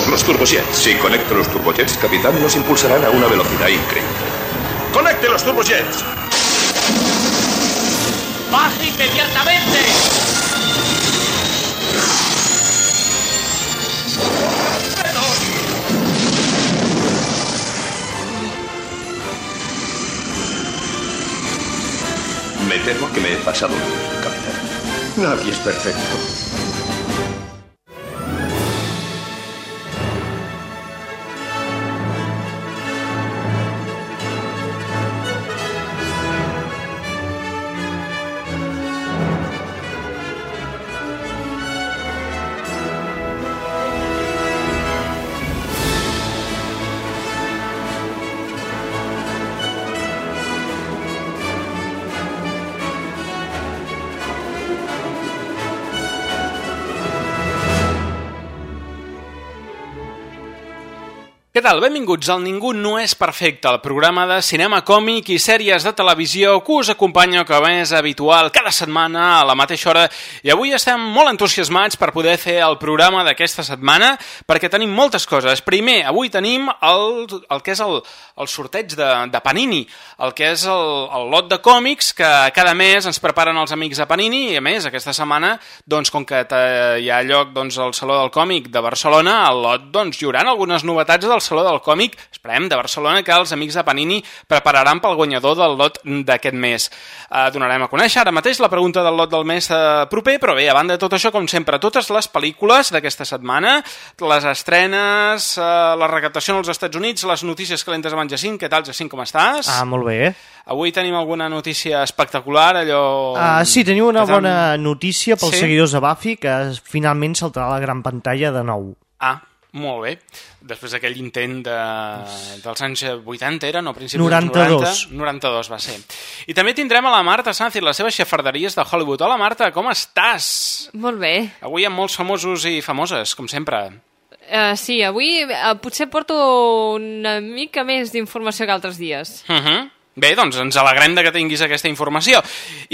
Son los turbojets. Si conecto los turbojets, capitán, nos impulsarán a una velocidad increíble. ¡Conecte los turbojets! ¡Baje inmediatamente! Me temo que me he pasado, capitán. Nadie es perfecto. Tal? Benvinguts al Ningú no és perfecte, el programa de cinema còmic i sèries de televisió que us acompanya, com és habitual, cada setmana a la mateixa hora. I avui estem molt entusiasmats per poder fer el programa d'aquesta setmana, perquè tenim moltes coses. Primer, avui tenim el, el que és el, el sorteig de, de Panini, el que és el, el lot de còmics que cada mes ens preparen els amics de Panini, i a més, aquesta setmana, doncs, com que hi ha lloc doncs, al Saló del Còmic de Barcelona, al lot doncs, hi haurà algunes novetats del Saló del Còmic, esperem, de Barcelona, que els amics de Panini prepararan pel guanyador del lot d'aquest mes. Eh, donarem a conèixer ara mateix la pregunta del lot del mes eh, proper, però bé, a banda de tot això, com sempre, totes les pel·lícules d'aquesta setmana, les estrenes, eh, la recaptació als Estats Units, les notícies calentes amb en Jacint. Què tal, Jacint, com estàs? Ah, molt bé. Avui tenim alguna notícia espectacular, allò... Ah, sí, teniu una bona notícia pels Sí? seguidors de Buffy, que finalment saltarà a la gran pantalla de nou. Ah, molt bé. Després d'aquell intent de, dels anys 80, era, no? Principis 92. dels 90, 92 va ser. I també tindrem a la Marta Sanz i les seves xafarderies de Hollywood. Hola, Marta, com estàs? Molt bé. Avui amb molts famosos i famoses, com sempre. Uh, sí, avui uh, potser porto una mica més d'informació que altres dies. Uh -huh. Bé, doncs ens alegrem de que tinguis aquesta informació.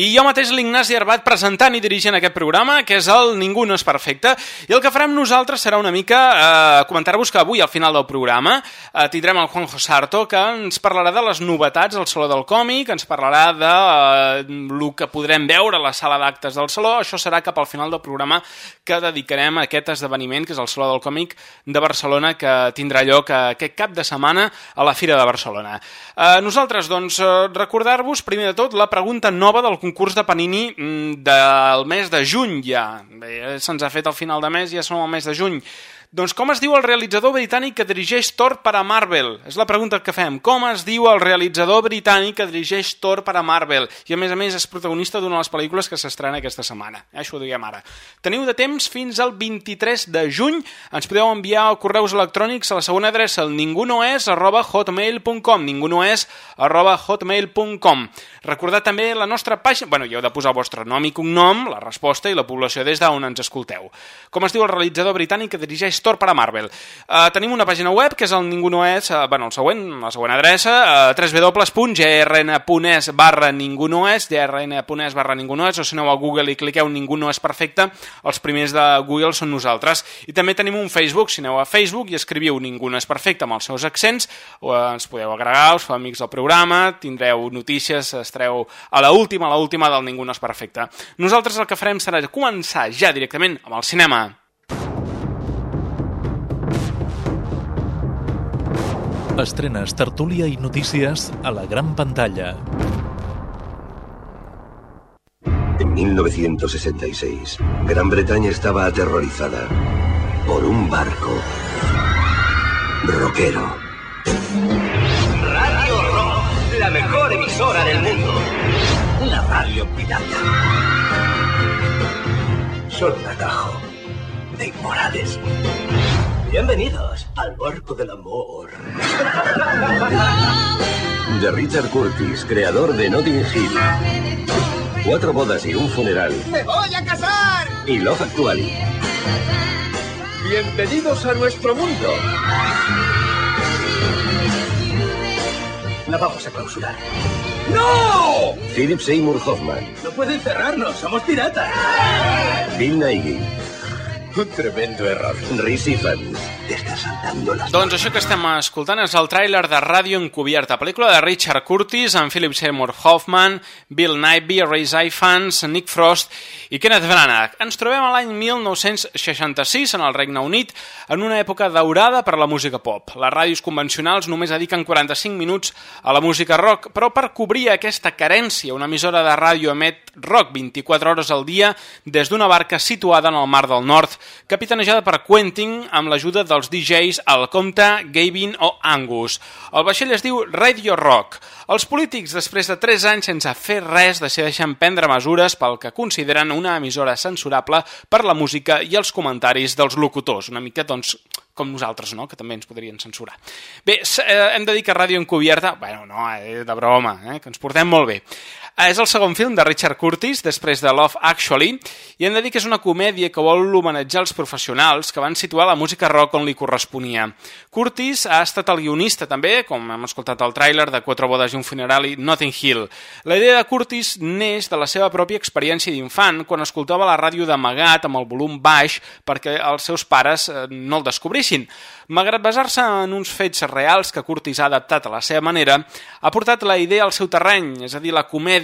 I jo mateix, l'Ignasi Arbat, presentant i dirigint aquest programa, que és el Ningú no és perfecte, i el que farem nosaltres serà una mica eh, comentar-vos que avui, al final del programa, eh, tindrem el Juanjo Sarto, que ens parlarà de les novetats al Saló del Còmic, ens parlarà de eh, el que podrem veure a la sala d'actes del Saló, això serà cap al final del programa que dedicarem a aquest esdeveniment, que és el Saló del Còmic de Barcelona, que tindrà lloc eh, aquest cap de setmana a la Fira de Barcelona. Eh, nosaltres, doncs, eh, recordar-vos, primer de tot, la pregunta nova del concurs de Panini mm, del mes de juny, ja. Bé, se'ns ha fet al final de mes, ja som al mes de juny. Doncs com es diu el realitzador britànic que dirigeix Thor per a Marvel? És la pregunta que fem. Com es diu el realitzador britànic que dirigeix Thor per a Marvel? I a més a més és protagonista d'una de les pel·lícules que s'estrena aquesta setmana. Això ho diguem ara. Teniu de temps fins al 23 de juny. Ens podeu enviar correus electrònics a la segona adreça, el ningunoes arroba hotmail.com ningunoes arroba hotmail.com Recordar també la nostra pàgina... Bueno, hi heu de posar el vostre nom i cognom, la resposta i la població des d'on ens escolteu. Com es diu el realitzador britànic que dirigeix Thor per a Marvel? Uh, tenim una pàgina web que és el ningunoes, uh, bueno, el següent, la següent adreça, uh, www.grn.es barra ningunoes, grn.es barra ningunoes, o si aneu a Google i cliqueu Ningú no és perfecte, els primers de Google són nosaltres. I també tenim un Facebook, si aneu a Facebook i escriviu Ningú no és perfecte amb els seus accents, o ens podeu agregar, us feu amics del programa, tindreu notícies, estareu a la última, a la última del Ningú no és perfecte. Nosaltres el que farem serà començar ja directament amb el cinema. Estrenes, tertúlia i notícies a la gran pantalla. En 1966, Gran Bretaña estaba aterrorizada por un barco rockero. Radio Rock, la mejor emisora del mundo. Una radio pirata. Son un atajo de inmorales. Bienvenidos al barco del amor. De Richard Curtis, creador de Notting Hill. Cuatro bodas y un funeral. ¡Me voy a casar! Y Love Actually. Bienvenidos a nuestro mundo. La vamos a clausurar. ¡No! Philip Seymour Hoffman. No pueden cerrarnos, somos piratas. Bill Nighy. Un tremendo error. Rhys Ifans, Doncs això que estem escoltant és el tràiler de Ràdio Encubierta, pel·lícula de Richard Curtis amb Philip Seymour Hoffman, Bill Nighy, Rhys Ifans, Nick Frost i Kenneth Branagh. Ens trobem a l'any 1966 en el Regne Unit, en una època daurada per la música pop. Les ràdios convencionals només dediquen 45 minuts a la música rock, però per cobrir aquesta carència, una emissora de ràdio emet rock 24 hores al dia des d'una barca situada en el Mar del Nord, capitanejada per Quentin amb l'ajuda dels DJs El Comte, Gavin o Angus. El vaixell es diu Radio Rock. Els polítics, després de 3 anys sense fer res, decideixen prendre mesures pel que consideren una emissora censurable per la música i els comentaris dels locutors. Una mica, doncs, com nosaltres, no?, que també ens podrien censurar. Bé, eh, hem de dir que Ràdio Encubierta... Bueno, no, eh, de broma, eh, que ens portem molt bé. Eh, és el segon film de Richard Curtis, després de Love Actually, i hem de dir que és una comèdia que vol homenatjar els professionals que van situar la música rock on li corresponia. Curtis ha estat el guionista també, com hem escoltat al tràiler de Quatre bodes i un funeral i Notting Hill. La idea de Curtis neix de la seva pròpia experiència d'infant quan escoltava la ràdio d'amagat amb el volum baix perquè els seus pares eh, no el descobrissin. Malgrat basar-se en uns fets reals que Curtis ha adaptat a la seva manera, ha portat la idea al seu terreny, és a dir, la comèdia,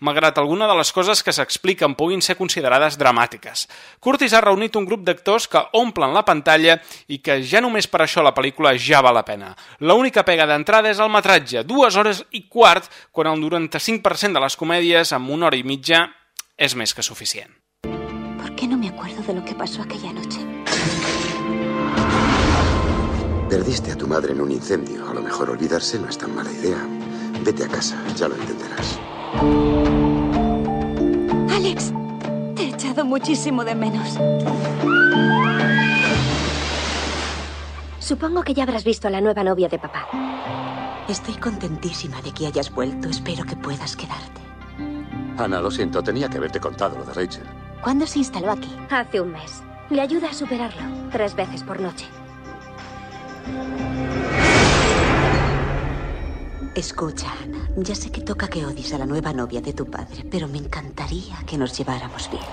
malgrat alguna de les coses que s'expliquen puguin ser considerades dramàtiques. Curtis ha reunit un grup d'actors que omplen la pantalla i que ja només per això la pel·lícula ja val la pena. L'única pega d'entrada és el metratge, dues hores i quart, quan el 95% de les comèdies amb una hora i mitja és més que suficient. ¿Por qué no me acuerdo de lo que pasó aquella noche? Perdiste a tu madre en un incendio. A lo mejor olvidarse no es tan mala idea. Vete a casa, ya lo entenderás. Alex, te he echado muchísimo de menos. Supongo que ya habrás visto a la nueva novia de papá. Estoy contentísima de que hayas vuelto. Espero que puedas quedarte. Ana, lo siento, tenía que haberte contado lo de Rachel. ¿Cuándo se instaló aquí? Hace un mes. Le ayuda a superarlo. Tres veces por noche. Escucha, Ana. Ya sé que toca que odies a la nueva novia de tu padre, pero me encantaría que nos lleváramos bien.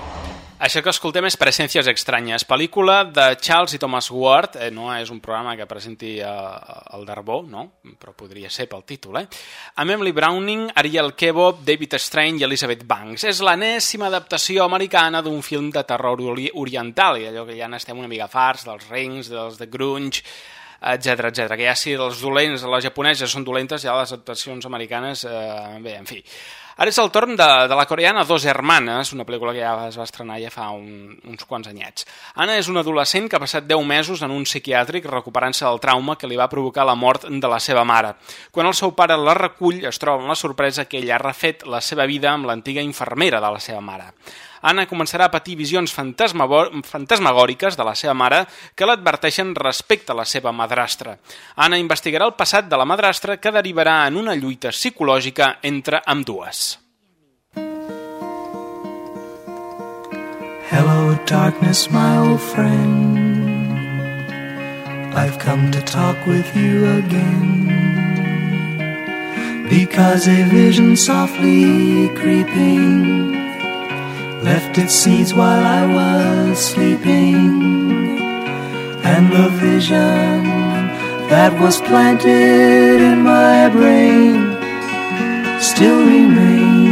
Això que escoltem és Presències estranyes, pel·lícula de Charles i Thomas Ward, eh, no és un programa que presenti eh, el Darbó, no? però podria ser pel títol, eh? amb Emily Browning, Ariel Kebov, David Strange i Elizabeth Banks. És l'anèssima adaptació americana d'un film de terror ori oriental, i allò que ja n'estem una mica farts, dels rings, dels de grunge, etc etc. Que ja si els dolents, les japoneses són dolentes, ja les adaptacions americanes, eh, bé, en fi. Ara és el torn de, de la coreana Dos Hermanes, una pel·lícula que ja es va estrenar ja fa un, uns quants anyets. Anna és una adolescent que ha passat 10 mesos en un psiquiàtric recuperant-se del trauma que li va provocar la mort de la seva mare. Quan el seu pare la recull, es troba amb la sorpresa que ella ha refet la seva vida amb l'antiga infermera de la seva mare. Anna començarà a patir visions fantasmagòriques de la seva mare que l'adverteixen respecte a la seva madrastra. Anna investigarà el passat de la madrastra que derivarà en una lluita psicològica entre amb dues. Hello, darkness, my old friend. I've come to talk with you again. Because a vision softly creeping left its seeds while I was sleeping. And the vision that was planted in my brain still remains.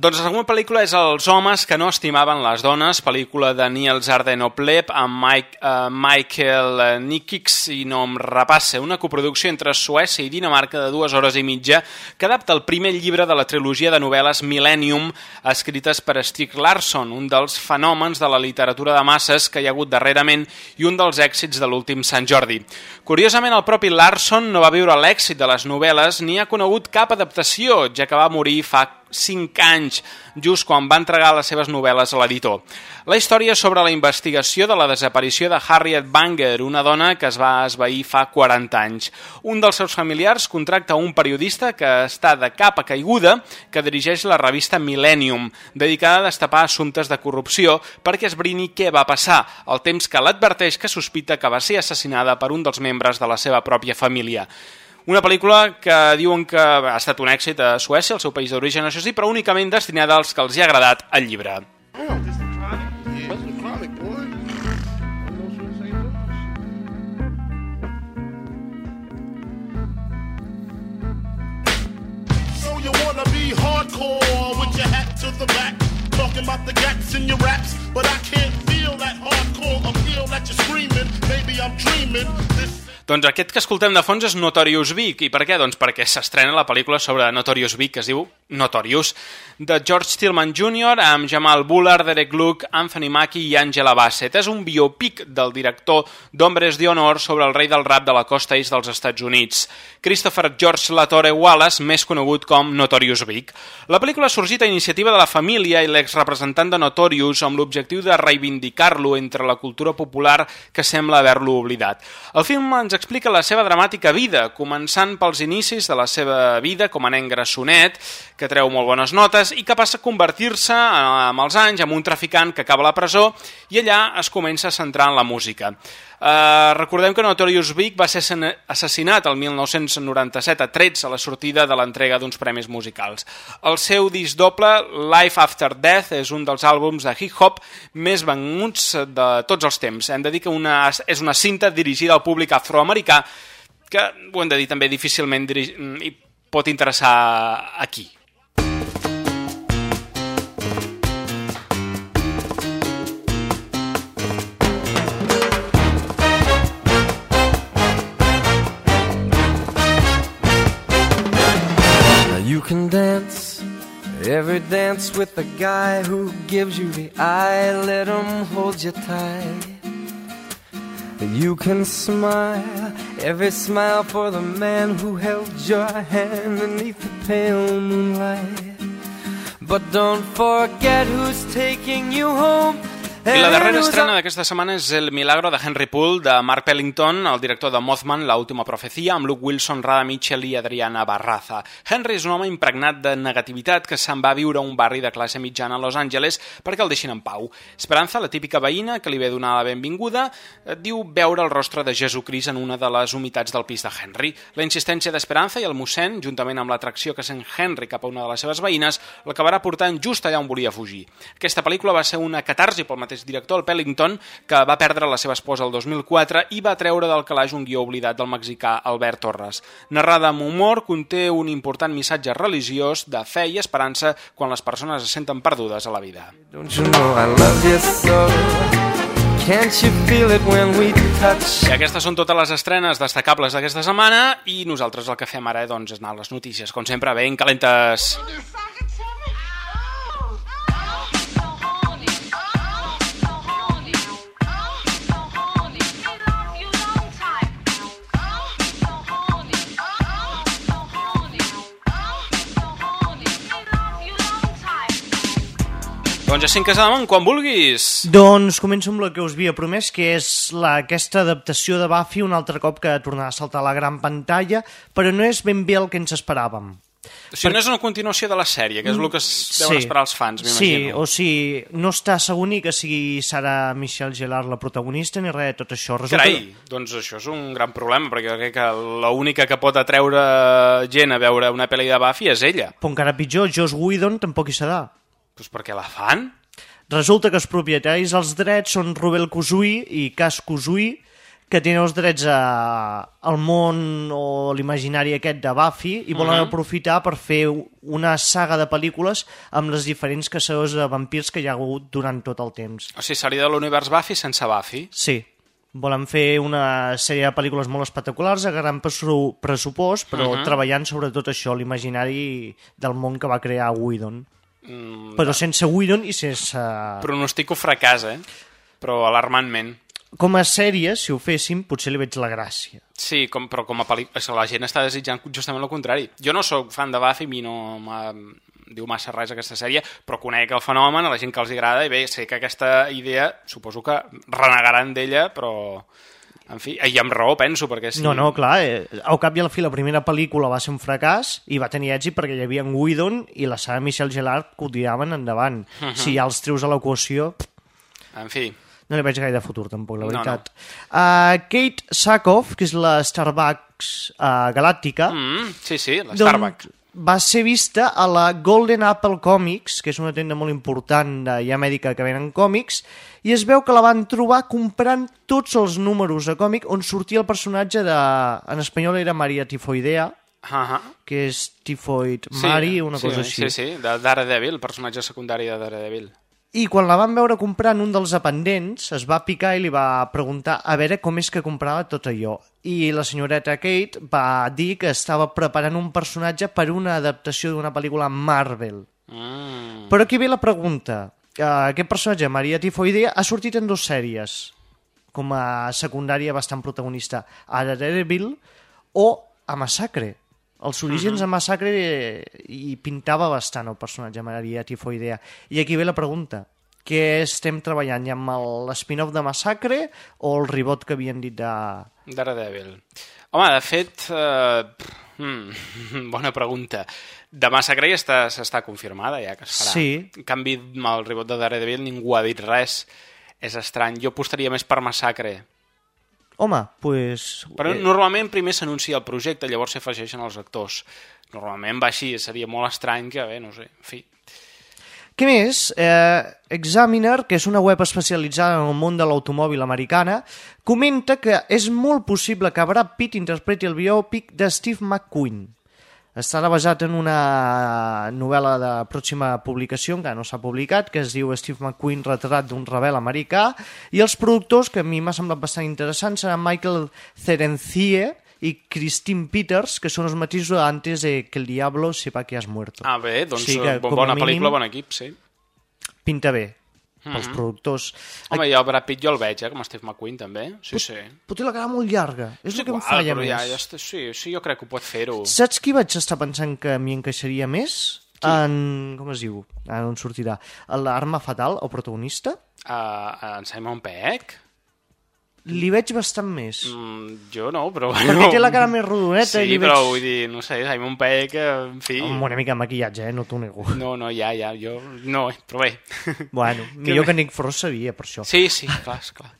Doncs la següent pel·lícula és Els homes que no estimaven les dones, pel·lícula de Niels Arden-Opleb amb Mike, uh, Michael Nikix i no em repasse, una coproducció entre Suècia i Dinamarca de dues hores i mitja que adapta el primer llibre de la trilogia de novel·les Millennium escrites per Stieg Larsson, un dels fenòmens de la literatura de masses que hi ha hagut darrerament i un dels èxits de l'últim Sant Jordi. Curiosament, el propi Larsson no va viure l'èxit de les novel·les ni ha conegut cap adaptació, ja que va morir fa 5 anys, just quan va entregar les seves novel·les a l'editor. La història sobre la investigació de la desaparició de Harriet Banger, una dona que es va esvair fa 40 anys. Un dels seus familiars contracta un periodista que està de capa caiguda que dirigeix la revista Millennium, dedicada a destapar assumptes de corrupció perquè esbrini què va passar, el temps que l'adverteix que sospita que va ser assassinada per un dels membres de la seva pròpia família. Una pel·lícula que diuen que ha estat un èxit a Suècia, el seu país d'origen, això sí, però únicament destinada als que els hi ha agradat el llibre. Oh, hardcore with your hat to the back. Talking about the in your but I can't feel that hardcore that you're screaming. Maybe I'm dreaming. This doncs aquest que escoltem de fons és Notorious Big. I per què? Doncs perquè s'estrena la pel·lícula sobre Notorious Big, que es diu Notorious, de George Stillman Jr. amb Jamal Bullard, Derek Luke, Anthony Mackie i Angela Bassett. És un biopic del director d'Hombres de Honor sobre el rei del rap de la costa est dels Estats Units, Christopher George Latore Wallace, més conegut com Notorious Big. La pel·lícula ha sorgit a iniciativa de la família i l'exrepresentant de Notorious amb l'objectiu de reivindicar-lo entre la cultura popular que sembla haver-lo oblidat. El film ens explica la seva dramàtica vida, començant pels inicis de la seva vida com a nen grassonet, que treu molt bones notes i que passa a convertir-se eh, amb els anys en un traficant que acaba a la presó i allà es comença a centrar en la música. Uh, recordem que Notorious Big va ser assassinat el 1997 a 13 a la sortida de l'entrega d'uns premis musicals. El seu disc doble, Life After Death, és un dels àlbums de hip-hop més venuts de tots els temps. Hem de dir que una, és una cinta dirigida al públic afroamericà que, ho hem de dir també, difícilment i pot interessar aquí. Dance with the guy who gives you the eye. Let him hold you tight. You can smile every smile for the man who held your hand beneath the pale moonlight. But don't forget who's taking you home. I la darrera estrena d'aquesta setmana és El milagro de Henry Poole, de Mark Pellington, el director de Mothman, La última profecia, amb Luke Wilson, Rada Mitchell i Adriana Barraza. Henry és un home impregnat de negativitat que se'n va viure a un barri de classe mitjana a Los Angeles perquè el deixin en pau. Esperanza, la típica veïna que li ve donar la benvinguda, diu veure el rostre de Jesucrist en una de les humitats del pis de Henry. La insistència d'Esperanza i el mossèn, juntament amb l'atracció que sent Henry cap a una de les seves veïnes, l'acabarà portant just allà on volia fugir. Aquesta pel·lícula va ser una catarsi pel mateix director, el Pellington, que va perdre la seva esposa el 2004 i va treure del calaix un guió oblidat del mexicà Albert Torres. Narrada amb humor, conté un important missatge religiós de fe i esperança quan les persones es senten perdudes a la vida. Don't you know I love you so? Can't you feel it when we touch? I aquestes són totes les estrenes destacables d'aquesta setmana i nosaltres el que fem ara doncs, és anar a les notícies, com sempre, ben calentes. Doncs ja cinc Casademont, quan vulguis. Doncs començo amb el que us havia promès, que és la, aquesta adaptació de Buffy un altre cop que tornarà a saltar a la gran pantalla, però no és ben bé el que ens esperàvem. O sigui, per... no és una continuació de la sèrie, que és el que es deuen sí. esperar els fans, m'imagino. Sí, o sigui, no està segur ni que sigui Sara Michelle Gellar la protagonista ni res de tot això. Resulta... Carai, doncs això és un gran problema, perquè crec que l'única que pot atreure gent a veure una pel·li de Buffy és ella. Però encara pitjor, Joss Whedon tampoc hi serà. Doncs per què la fan? Resulta que els propietaris dels drets són Rubel Kuzui i Cas Kuzui, que tenen els drets a, al món o l'imaginari aquest de Buffy i volen uh -huh. aprofitar per fer una saga de pel·lícules amb les diferents caçadors de vampirs que hi ha hagut durant tot el temps. O sigui, seria de l'univers Buffy sense Buffy? Sí. Volen fer una sèrie de pel·lícules molt espectaculars a gran pressupost, però uh -huh. treballant sobre tot això, l'imaginari del món que va crear Whedon. Mm, però sense Whedon i sense... Pronostico fracàs, eh? Però alarmantment. Com a sèrie, si ho féssim, potser li veig la gràcia. Sí, com, però com a pel·lícula... La gent està desitjant justament el contrari. Jo no sóc fan de Buffy, a mi no diu massa res aquesta sèrie, però conec el fenomen, a la gent que els agrada, i bé, sé que aquesta idea, suposo que renegaran d'ella, però en fi, i amb raó penso, perquè sí. No, no, clar, eh, al cap i a la fi la primera pel·lícula va ser un fracàs i va tenir èxit perquè hi havia en Whedon i la Sarah Michelle Gellar que ho tiraven endavant. Uh -huh. Si ja els treus a l'equació... En fi. No li veig gaire futur, tampoc, la veritat. No, no. Uh, Kate Sackhoff, que és la Starbucks uh, galàctica... Mm, sí, sí, la Starbucks. Va ser vista a la Golden Apple Comics, que és una tenda molt important de ja mèdica que venen còmics, i es veu que la van trobar comprant tots els números de còmic on sortia el personatge de... en espanyol era Maria Tifoidea, Ahà. que és Tifoid Mari, una sí, cosa així. Sí, sí, de Daredevil, personatge secundari de Daredevil. I quan la van veure comprant un dels dependents, es va picar i li va preguntar a veure com és que comprava tot allò. I la senyoreta Kate va dir que estava preparant un personatge per una adaptació d'una pel·lícula Marvel. Mm. Però aquí ve la pregunta. Uh, aquest personatge, Maria Tifoidea, ha sortit en dues sèries com a secundària bastant protagonista, a Daredevil o a Massacre. Els orígens Mhm. a Massacre eh, hi pintava bastant el personatge Maria Tifoidea. I aquí ve la pregunta. Què estem treballant? Ja amb l'spin-off de Massacre o el reboot que havien dit de... Daredevil. Home, de fet, eh, hmm, bona pregunta. De Massacre ja està, s'està confirmada, ja que es farà. Sí. En canvi, amb el rebot de Daredevil ningú ha dit res. És estrany. Jo apostaria més per Massacre. Home, pues... Però eh, normalment primer s'anuncia el projecte, llavors s'afegeixen els actors. Normalment va així, seria molt estrany que, bé, no sé, en fi. Què més? Eh, Examiner, que és una web especialitzada en el món de l'automòbil americana, comenta que és molt possible que Brad Pitt interpreti el biòpic de Steve McQueen. Estarà basat en una novel·la de pròxima publicació, encara no s'ha publicat, que es diu Steve McQueen, retrat d'un rebel americà, i els productors, que a mi m'ha semblat bastant interessant, seran Michael Cerencie i Christine Peters, que són els mateixos antes de que el diablo sepa que has muerto. Ah, bé, doncs Sí que, bona mínim, pel·lícula, bon equip, sí. Pinta bé, pels Mhm. productors. Home, jo Brad Pitt jo el veig, eh, com Steve McQueen, també. Sí, sí. Però té la cara molt llarga, és el que em igual, falla però més. Ja, ja està, sí, sí, jo crec que ho pot fer-ho. Saps qui vaig estar pensant que m'hi encaixaria més? Qui? En... com es diu? Ara on sortirà? L'arma fatal, el protagonista? Uh, en Simon Pegg? Li veig bastant més. Mm, jo no, però... Perquè té la cara més rodoneta Sí, i li però veig- vull dir, no sé, Simon Pegg, eh, en fi... Amb una mica de maquillatge, eh? No t'ho nego. No, no, ja, ja, jo... No, però bé. Bueno, millor que Nick Frost sabia, per això. Sí, sí, clar, clar.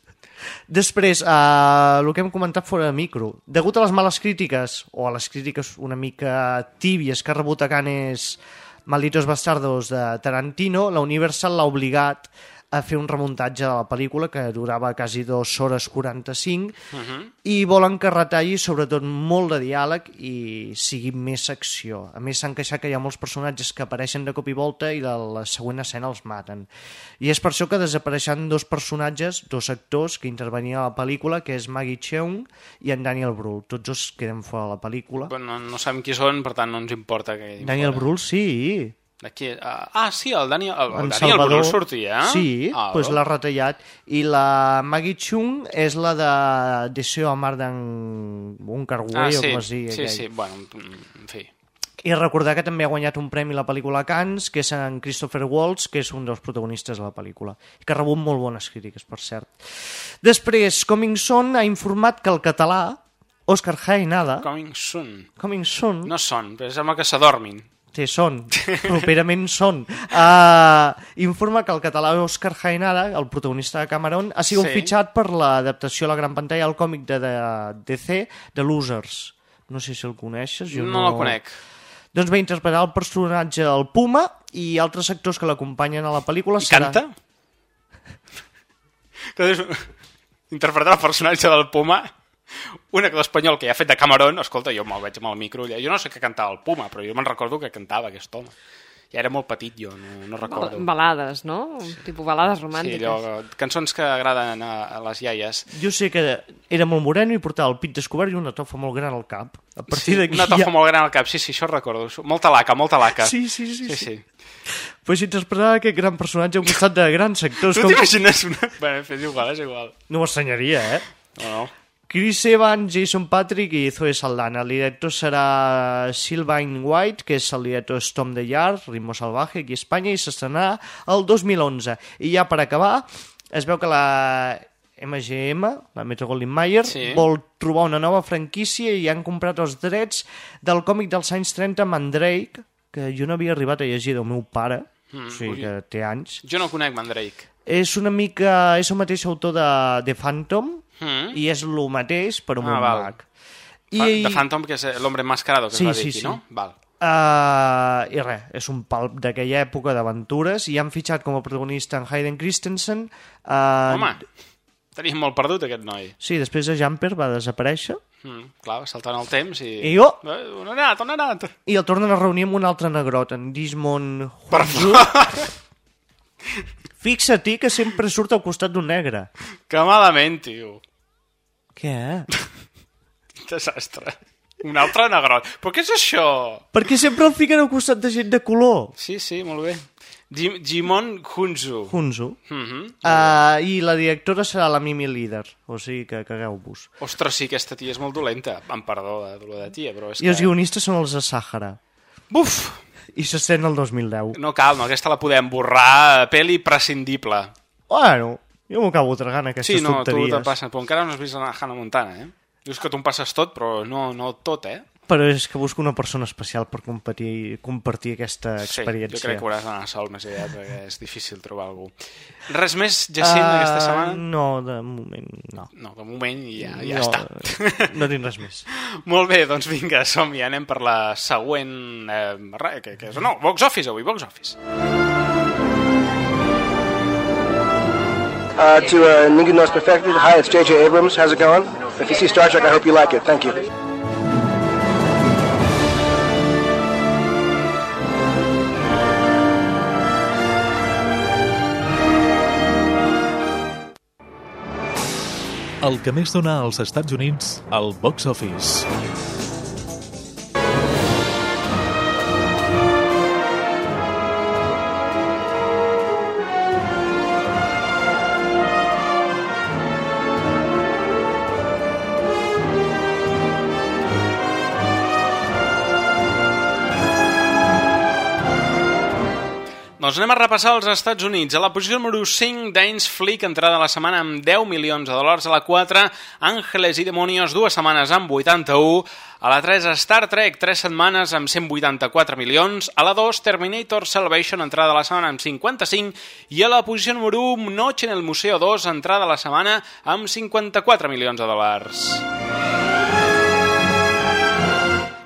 Després, uh, el que hem comentat fora de micro, degut a les males crítiques, o a les crítiques una mica tíbies que ha rebut a Canes Malditos Bastardos de Tarantino, la Universal l'ha obligat a fer un remuntatge de la pel·lícula que durava quasi 2 hores 45 Mhm. i volen que retalli sobretot molt de diàleg i sigui més acció. A més s'han queixat que hi ha molts personatges que apareixen de cop i volta i de la següent escena els maten. I és per això que desapareixen dos personatges, dos actors que intervenien a la pel·lícula, que és Maggie Cheung i en Daniel Brühl. Tots dos queden fora de la pel·lícula. No, no sabem qui són, per tant no ens importa que... Daniel fora. Brühl sí. D'aquí... Uh, ah, sí, el Daniel, el, el Daniel Salvador Brühl sortia. Sí, ah, doncs l'ha retallat. I la Maggie Chung és la de Deseo amar d'en un ah, Carway o sí, com es digui. sí, aquell. sí, bueno, en fi. I recordar que també ha guanyat un premi a la pel·lícula Cannes, que és en Christopher Waltz, que és un dels protagonistes de la pel·lícula, i que ha rebut molt bones crítiques, per cert. Després, Coming Soon ha informat que el català, Òscar Jaenada... Coming soon. Coming Soon... No són, però sembla que s'adormin. Sí, són. Properament són. Uh, informa que el català Òscar Jaenada, el protagonista de Cameron, ha sigut Sí. fitxat per l'adaptació a la gran pantalla al còmic de, de DC, de Losers. No sé si el coneixes. Jo No no, el conec. Doncs va interpretar el personatge del Puma i altres actors que l'acompanyen a la pel·lícula. I canta? Que és... Interpretar el personatge del Puma un actor espanyol que ja ha fet de Cameron, escolta, jo me'l veig amb el micro, jo no sé què cantava el Puma, però jo me'n recordo que cantava aquest home. Ja era molt petit, jo, no, no recordo. Balades, no? Un tipus balades Sí, romàntiques. allò, cançons que agraden a, a les iaies. Jo sé que era molt moreno i portava el pit descobert i una tofa molt gran al cap. A partir d'aquí Una tofa ja... molt gran al cap, sí, sí, això recordo. Molta laca, molta laca. Sí, sí, sí, sí. sí. sí. Pues interpretar aquest gran personatge al costat de grans sectors Tu com... t'imagines una... Bé, és igual, és igual. No m'estranyaria, eh? No, no. Chris Evans, Jason Patrick i Zoe Saldana. El director serà Sylvain White, que és el director de Tom the Yard, Ritmo Salvaje, aquí a Espanya, i s'estrenarà el 2011. I ja per acabar, es veu que la MGM, la Metro Goldwyn Mayer, Sí. vol trobar una nova franquícia i han comprat els drets del còmic dels anys 30 Mandrake, que jo no havia arribat a llegir del meu pare, Mm, o sigui que té anys. Jo no conec Mandrake. És una mica... és el mateix autor de, de Phantom Mm. i és el mateix amb Ah, un val. mag. I... De Phantom, que és l'hombre enmascarado, que Sí, es va dir sí, aquí, sí. no? Val. Uh, I res, és un palp d'aquella època d'aventures i han fitxat com a protagonista en Hayden Christensen. Uh, Home, Tenia molt perdut, aquest noi. Sí, després de Jumper va desaparèixer Mm, clar, saltant el temps i... I jo- Eh, On ha anat, on ha anat? i el tornen a reunir amb un altre negrot, en Dismon Per Hunju. Fixa-t'hi que sempre surt al costat d'un negre. Que malament, tio. Què? Desastre. Un altre negrot. Però què és això? Perquè sempre el fiquen al costat de gent de color. Sí, sí, molt bé. Jim, Jimon Hunzu. Hunzu. Mm -hmm. Uh, I la directora serà la Mimi Líder, o sigui que cagueu-vos. Ostres, sí, aquesta tia és molt dolenta. Em perdó de, de, de tia, però és I els que... guionistes són els de Sàhara. Buf! I s'estrena el 2010. No cal, no, aquesta la podem borrar. Peli prescindible. Bueno, jo m'ho acabo tragant, aquestes Sí, no, tu tonteries. te passes, però encara no has vist la Hannah Montana, eh? Dius que tu em passes tot, però no, no tot, eh? Però és que busco una persona especial per compartir, compartir aquesta experiència. Sí, jo crec que hauràs d'anar sol més aviat, perquè és difícil trobar algú. Res més, Jacint, uh, aquesta setmana? No, de moment no. No, de moment ja, ja no, està. No tinc res més. Molt bé, doncs vinga, som-hi, anem per la següent... Eh, que, que és, no, Box Office avui, Box Office. Uh, to uh, Ningu Knows Perfected, hi, it's J.J. Abrams. How's it going? If you see Star Trek, I hope you like it. Thank you. El que més dona als Estats Units al box office. Doncs anem a repassar els Estats Units. A la posició número 5, Dance Flick, entrada a la setmana amb 10 milions de dòlars. A la 4, Ángeles i Demonios, dues setmanes amb 81. A la 3, Star Trek, tres setmanes amb 184 milions. A la 2, Terminator Salvation, entrada a la setmana amb 55. I a la posició número 1, Noche en el Museo 2, entrada a la setmana amb 54 milions de dòlars.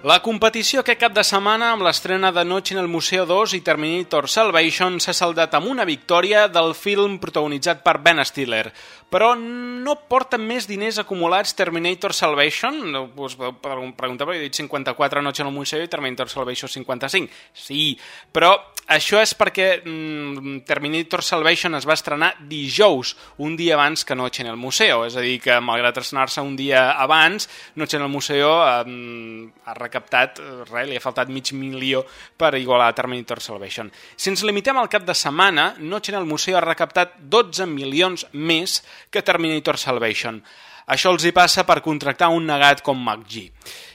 La competició aquest cap de setmana amb l'estrena de Noche en el Museo 2 i Terminator Salvation s'ha saldat amb una victòria del film protagonitzat per Ben Stiller. Però no porta més diners acumulats Terminator Salvation? Us preguntava, he dit 54 Noche en el Museo i Terminator Salvation 55. Sí, però això és perquè mm, Terminator Salvation es va estrenar dijous, un dia abans que Noche en el Museo. És a dir, que malgrat estrenar-se un dia abans, Noche en el Museo eh, ha recaptat, eh, res, li ha faltat mig milió per igualar Terminator Salvation. Si ens limitem al cap de setmana, Noche en el Museo ha recaptat 12 milions més que Terminator Salvation. Això els hi passa per contractar un negat com McGee.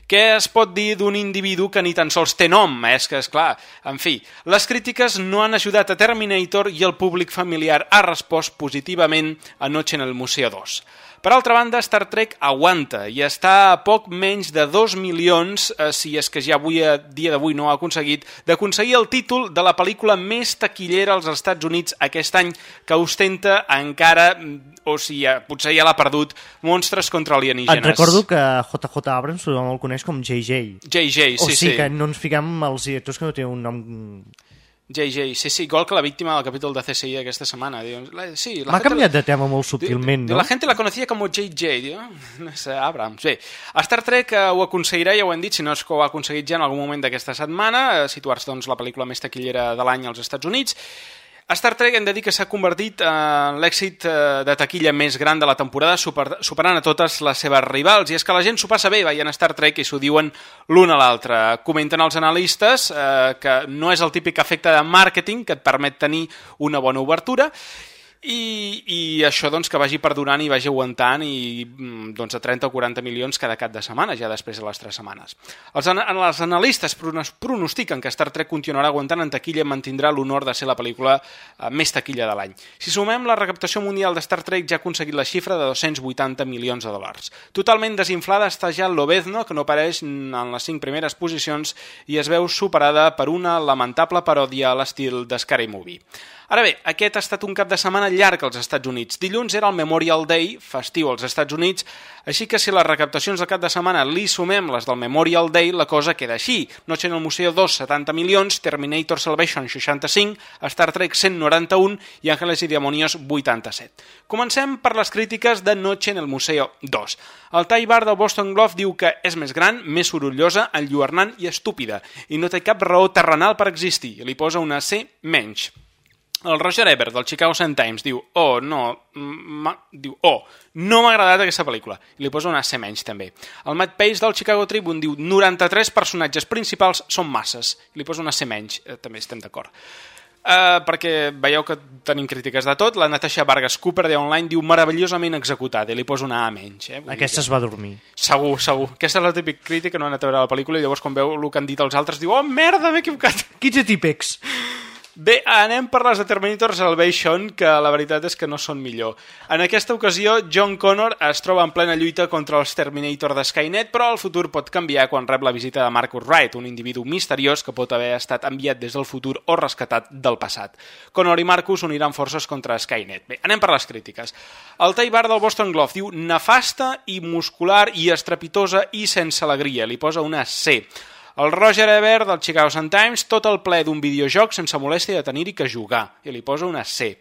Què es pot dir d'un individu que ni tan sols té nom? És que, és clar, en fi, les crítiques no han ajudat a Terminator i el públic familiar ha respost positivament a Noche en el Museo 2. Per altra banda, Star Trek aguanta i està a poc menys de 2 milions, eh, si és que ja avui, a dia d'avui no ha aconseguit, d'aconseguir el títol de la pel·lícula més taquillera als Estats Units aquest any, que ostenta encara, mm, o sigui, ja, potser ja l'ha perdut, Monstres contra alienígenes. Et recordo que JJ Abrams tothom el coneix com JJ. JJ, sí, o sigui sí. que no ens fiquem els directors que no tenen un nom... JJ, sí, sí, igual que la víctima del capítol de CSI aquesta setmana. Diu, la, sí, M'ha canviat de tema molt subtilment, Diu, no? La gente la conocía como JJ, diu, no sé, Abrams. Bé, Star Trek eh, ho aconseguirà, ja ho hem dit, si no és que ho ha aconseguit ja en algun moment d'aquesta setmana, eh, situar-se doncs, la pel·lícula més taquillera de l'any als Estats Units. Star Trek hem de dir que s'ha convertit en l'èxit eh, de taquilla més gran de la temporada, super, superant a totes les seves rivals, i és que la gent s'ho passa bé veient Star Trek i s'ho diuen l'un a l'altre. Comenten els analistes eh, que no és el típic efecte de màrqueting que et permet tenir una bona obertura, i, i això doncs que vagi perdurant i vagi aguantant i mm, doncs a 30 o 40 milions cada cap de setmana, ja després de les 3 setmanes. Els, an els analistes pronos pronostiquen que Star Trek continuarà aguantant en taquilla i mantindrà l'honor de ser la pel·lícula eh, més taquilla de l'any. Si sumem, la recaptació mundial de Star Trek ja ha aconseguit la xifra de 280 milions de dòlars. Totalment desinflada està ja l'Obezno, que no apareix en les 5 primeres posicions i es veu superada per una lamentable paròdia a l'estil de Scary Movie. Ara bé, aquest ha estat un cap de setmana llarg als Estats Units. Dilluns era el Memorial Day, festiu als Estats Units, així que si les recaptacions del cap de setmana li sumem les del Memorial Day, la cosa queda així. Noche en el Museo 2, 70 milions, Terminator Salvation, 65, Star Trek, 191 i Ángeles y Demonios, 87. Comencem per les crítiques de Noche en el Museo 2. El Thai Bar del Boston Globe diu que és més gran, més sorollosa, enlluernant i estúpida, i no té cap raó terrenal per existir, i li posa una C menys. El Roger Ebert del Chicago Sun Times diu oh, no, diu, oh, no m'ha agradat aquesta pel·lícula. I li posa una C menys, també. El Matt Pace del Chicago Tribune diu 93 personatges principals són masses. I li posa una C menys. Eh, també estem d'acord. Uh, perquè veieu que tenim crítiques de tot. La Natasha Vargas Cooper de Online diu meravellosament executada i li posa una A menys. Eh? Vull Aquesta es va dormir. Segur, segur. Aquesta és la típica crítica, no ha anat a veure la pel·lícula i llavors quan veu el que han dit els altres diu oh, merda, m'he equivocat. Quins típecs? Bé, anem per les de Terminator Salvation, que la veritat és que no són millor. En aquesta ocasió, John Connor es troba en plena lluita contra els Terminator de Skynet, però el futur pot canviar quan rep la visita de Marcus Wright, un individu misteriós que pot haver estat enviat des del futur o rescatat del passat. Connor i Marcus uniran forces contra Skynet. Bé, anem per les crítiques. El Tay Bar del Boston Globe diu nefasta i muscular i estrepitosa i sense alegria. Li posa una C. El Roger Ebert del Chicago Sun-Times, tot el ple d'un videojoc sense molèstia de tenir-hi que jugar, i li posa una C.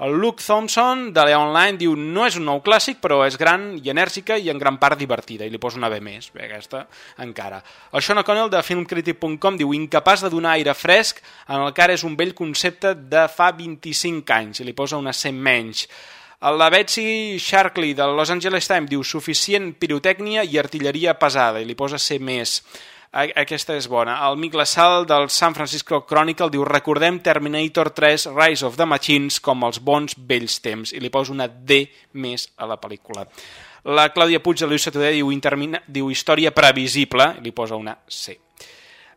El Luke Thompson de Leon Online diu no és un nou clàssic, però és gran i enèrgica i en gran part divertida, i li posa una B més, bé, aquesta encara. El Sean O'Connell de filmcritic.com diu incapaç de donar aire fresc en el que ara és un vell concepte de fa 25 anys, i li posa una C menys. La Betsy Sharkley del Los Angeles Times diu suficient pirotècnia i artilleria pesada, i li posa C més. Aquesta és bona. El Mick Lasalle del San Francisco Chronicle diu recordem Terminator 3 Rise of the Machines com els bons vells temps i li posa una D més a la pel·lícula. La Clàudia Puig de l'USA Today diu, diu història previsible i li posa una C.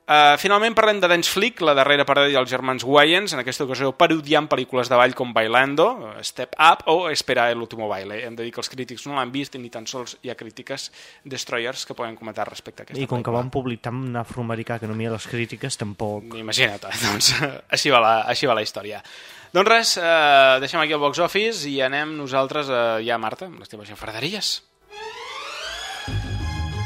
Uh, finalment parlem de Dance Flick, la darrera paròdia dels germans Wayans, en aquesta ocasió parodiant pel·lícules de ball com Bailando, Step Up o Espera el último baile. Hem de dir que els crítics no l'han vist i ni tan sols hi ha crítiques destroyers que poden comentar respecte a aquesta I com que pel·lícula. va un públic tan afroamericà que no mira les crítiques, tampoc... Imagina't, doncs així va la, així va la història. Doncs res, eh, deixem aquí el box office i anem nosaltres eh, ja, Marta, amb les teves xafarderies.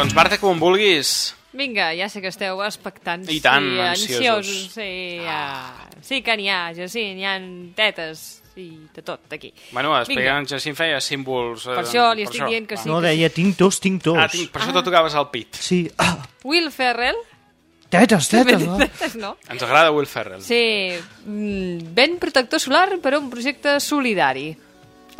Doncs Marta, com vulguis. Vinga, ja sé que esteu expectants. I tant, i ansiosos. ansiosos. Sí, ja. sí que n'hi ha, ja sí, n'hi ha tetes i de tot, aquí. Bueno, explica, en Jacint feia símbols... eh, Per això li estic dient que sí. No, que deia tinc tos, tinc tos. Ah, tinc, per això t'ho tocaves al pit. Sí. Ah, Will Ferrell. tetes, tetes, no? Tetes, no? Ens agrada Will Ferrell. Sí, mm, ben protector solar per a un projecte solidari.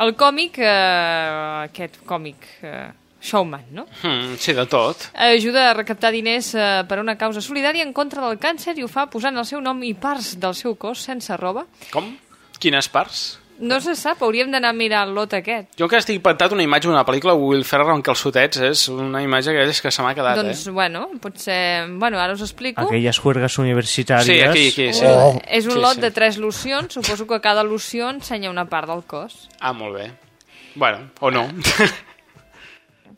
El còmic, eh, aquest còmic eh, Showman, no? Mm, sí, de tot. Ajuda a recaptar diners eh, per a una causa solidària en contra del càncer i ho fa posant el seu nom i parts del seu cos sense roba. Com? Quines parts? No se sap, hauríem d'anar a mirar el lot aquest. Jo que estic pentat una imatge d'una pel·lícula Will Ferrell amb calçotets és una imatge d'aquelles que se m'ha quedat, doncs, eh? bueno, potser... Bueno, ara us explico. Aquelles juergues universitàries... Sí, aquí, aquí, sí. Oh. És un Sí, lot sí. de tres locions, suposo que cada loció ensenya una part del cos. Ah, molt bé. Bueno, o no.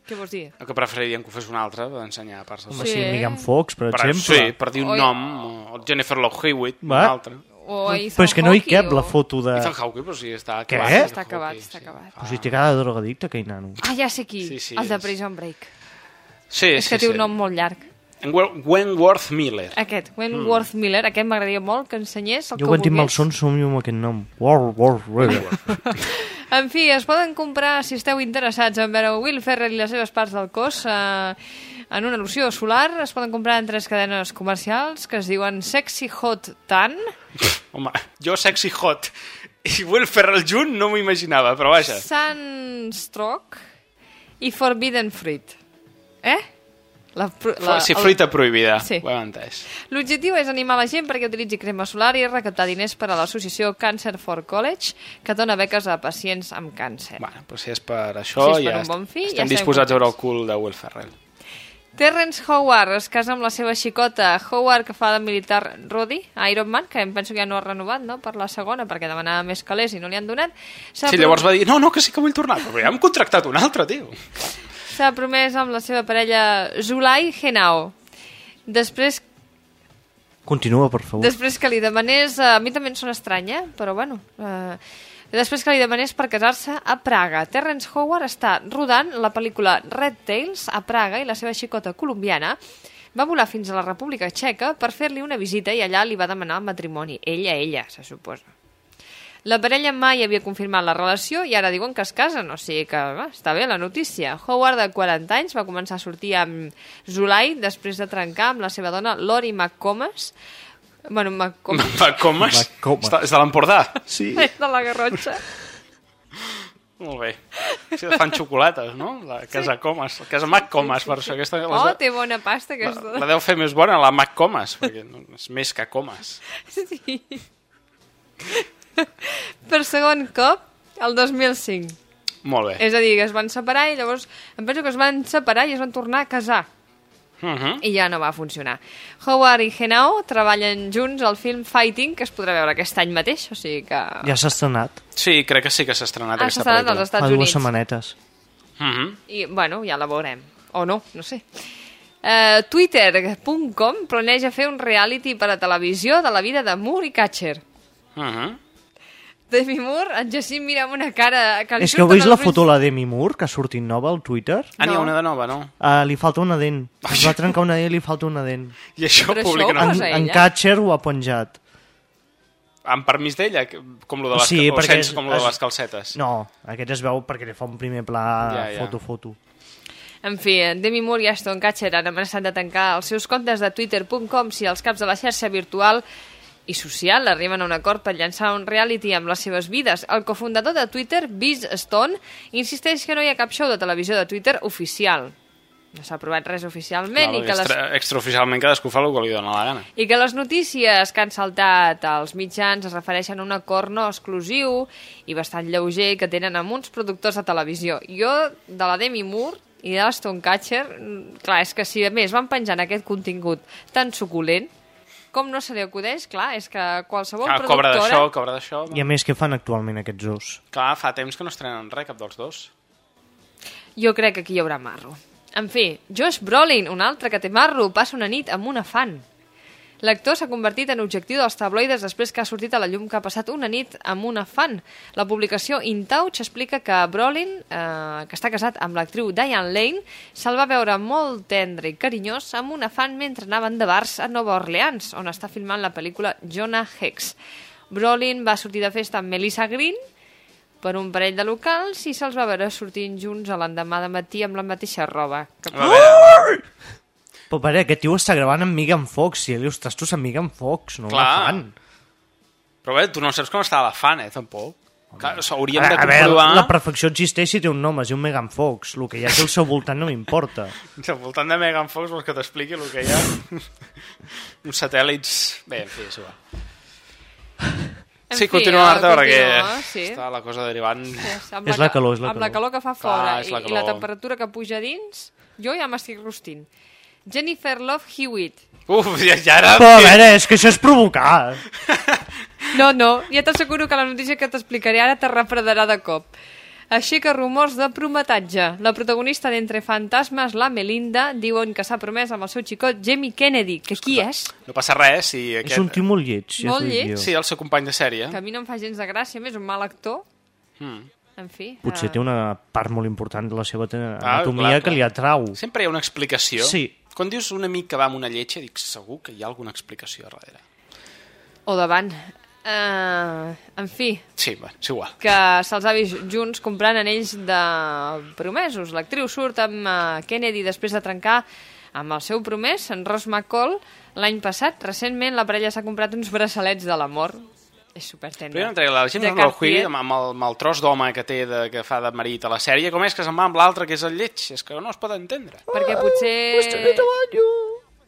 Què vols dir? El que preferiríem que ho fes una altra, d'ensenyar parts del Home, sí, Megan Fox, per, per exemple. Sí, per dir un Oi. nom, o Jennifer Love Hewitt, Va. una altra. O Ethan Però és que no hi Hawke cap o- la foto de... Ethan Hawke, però sí, està Què? acabat. Està acabat, està acabat. Però si té cara de drogadicte, aquell nano. Ah, ja sé qui. Sí, sí, el de Prison Break. Sí, és sí, que té sí. un nom molt llarg. En Wen- Wentworth Miller. Aquest, Wentworth Miller, aquest m'agradaria molt que ensenyés el Jo que quan tinc volgués. malsons somio amb aquest nom. War, war, war. En fi, es poden comprar, si esteu interessats en veure Will Ferrell i les seves parts del cos, eh, en una loció solar, es poden comprar en tres cadenes comercials que es diuen Sexy Hot Tan, Home, jo sexy hot i Will Ferrell junt no m'ho imaginava, però vaja. Sunstroke i Forbidden Fruit. Eh? La, La, sí, fruita prohibida, Sí. ho hem entès. L'objectiu és animar la gent perquè utilitzi crema solar i recaptar diners per a l'associació Cancer for College, que dona beques a pacients amb càncer. Bueno, però si és per això, Si és per ja bon fi, estem ja estem disposats a veure el cul de Will Ferrell. Terrence Howard es casa amb la seva xicota Howard, que fa de militar Roddy, a Iron Man, que em penso que ja no ha renovat no? per la segona, perquè demanava més calés i no li han donat. Sí, llavors va dir, no, no, que sí que vull tornar, però ja hem contractat un altre, tio. S'ha promès amb la seva parella Zulai Henao. Després Continua, per favor. Després que li demanés, a mi també em sona estrany, eh? però bueno, eh, després que li demanés per casar-se a Praga. Terrence Howard està rodant la pel·lícula Red Tails a Praga i la seva xicota colombiana va volar fins a la República Txeca per fer-li una visita i allà li va demanar matrimoni, ell a ella, se suposa. La parella mai havia confirmat la relació i ara diuen que es casen, o sigui que va, està bé la notícia. Howard, de 40 anys, va començar a sortir amb Zulai després de trencar amb la seva dona Lori McComas. Bueno, McComas. Macomes? Macomes. Està- És de l'Empordà? Sí. És de la Garrotxa. Molt bé. Sí, fan xocolates, no? La casa Comas, la casa Mac Comas, per això aquesta... Oh, Les, té bona pasta aquesta. la, la deu fer més bona, la Mac Comas, perquè no, és més que Comas. Sí. per segon cop, el 2005. Molt bé. És a dir, que es van separar i llavors em penso que es van separar i es van tornar a casar. Uh -huh. I ja no va funcionar. Howard i Henao treballen junts al film Fighting, que es podrà veure aquest any mateix, o sigui que... Ja s'ha estrenat. Sí, crec que sí que s'ha estrenat Ah, aquesta s'ha estrenat pel·lícula. als Estats Fa dues Units. setmanetes. Uh -huh. I, bueno, ja la veurem. O no, no sé. Uh, Twitter.com planeja fer un reality per a televisió de la vida de Moore i Catcher. Uh -huh. Demi Moore, en Jacint mira amb una cara... Que li És que heu vist la foto de la Demi Moore, que ha sortit nova al Twitter? Ah, n'hi ha No. una de nova, no? Uh, li falta una dent. Es va trencar una dent i li falta una dent. I això Però això publiquen... ho En... En? Catcher ho ha penjat. amb permís d'ella, que- com lo de les, Sí, o perquè sense, és- com lo de és- les calcetes. No, aquest es veu perquè li fa un primer pla Ja, ja. foto-foto. En fi, Demi Moore i Aston Catcher han amenaçat de tancar els seus comptes de twitter.com si els caps de la xarxa virtual i social arriben a un acord per llançar un reality amb les seves vides. El cofundador de Twitter, Biz Stone, insisteix que no hi ha cap show de televisió de Twitter oficial. No s'ha aprovat res oficialment Clar, i, que les, extra, extraoficialment cadascú fa el que li dona la gana. i que les notícies que han saltat als mitjans es refereixen a un acord no exclusiu i bastant lleuger que tenen amb uns productors de televisió. Jo, de la Demi Moore i de l'Aston Catcher, mm, clar, és que si a més van penjant aquest contingut tan suculent, com no se li acudeix? Clar, és que qualsevol Ah, cobra productora... d'això, cobra d'això... I a més, què fan actualment aquests dos? Clar, fa temps que no estrenen res, cap dels dos. Jo crec que aquí hi haurà marro. En fi, Josh Brolin, un altre que té marro, passa una nit amb una fan. L'actor s'ha convertit en objectiu dels tabloides després que ha sortit a la llum que ha passat una nit amb una fan. La publicació In Touch explica que Brolin, eh, que està casat amb l'actriu Diane Lane, se'l va veure molt tendre i carinyós amb una fan mentre anaven de bars a Nova Orleans, on està filmant la pel·lícula Jonah Hex. Brolin va sortir de festa amb Melissa Green, per un parell de locals i se'ls va veure sortint junts a l'endemà de matí amb la mateixa roba. Que... A veure, Però pare, aquest tio està gravant amb Megan Fox, si li ostres, tu amb Megan Fox, no Clar. la fan. però bé, tu no saps com està la fan, eh, tampoc. Clar, A, de a veure, comprovar... la perfecció existeix si té un nom, es diu Megan Fox. El que hi ha al seu voltant no m'importa. Al voltant de Megan Fox vols que t'expliqui el que hi ha? Uns satèl·lits... Bé, en fi, és igual. En Sí, continua, Marta, eh, perquè continua, sí. està la cosa derivant... Amb És la calor, és la amb la calor. calor que fa Clar, fora és i, la i la calor. temperatura que puja dins, jo ja m'estic rostint. Jennifer Love Hewitt. Uf, ja, ja era... A veure, és que això és provocar. No, no, ja t'asseguro que la notícia que t'explicaré ara te refredarà de cop. Aixeca rumors de prometatge. La protagonista d'Entre Fantasmes, la Melinda, diuen que s'ha promès amb el seu xicot Jamie Kennedy, que qui és? No passa res si aquest... És un tio molt lleig. ja Molt lleig? Sí, el seu company de sèrie. Que a mi no em fa gens de gràcia, més, un mal actor. Mm. En fi. Potser eh, té una part molt important de la seva te- Ah, anatomia clar, que clar. li atrau. Sempre hi ha una explicació. Sí. Quan dius un amic que va amb una lletja, dic segur que hi ha alguna explicació darrere. O davant. Uh, en fi, Sí, bueno, és igual. que se'ls ha vist junts comprant anells de promesos. L'actriu surt amb uh, Kennedy després de trencar amb el seu promès, en Ross McCall, l'any passat. Recentment la parella s'ha comprat uns braçalets de l'amor. És supertendre. Però jo no entraré, la Hui, Cartier. amb, amb, el, amb el tros d'home que té de, que fa de marit a la sèrie, com és que se'n va amb l'altre que és el lleig? És que no es pot entendre. Perquè potser...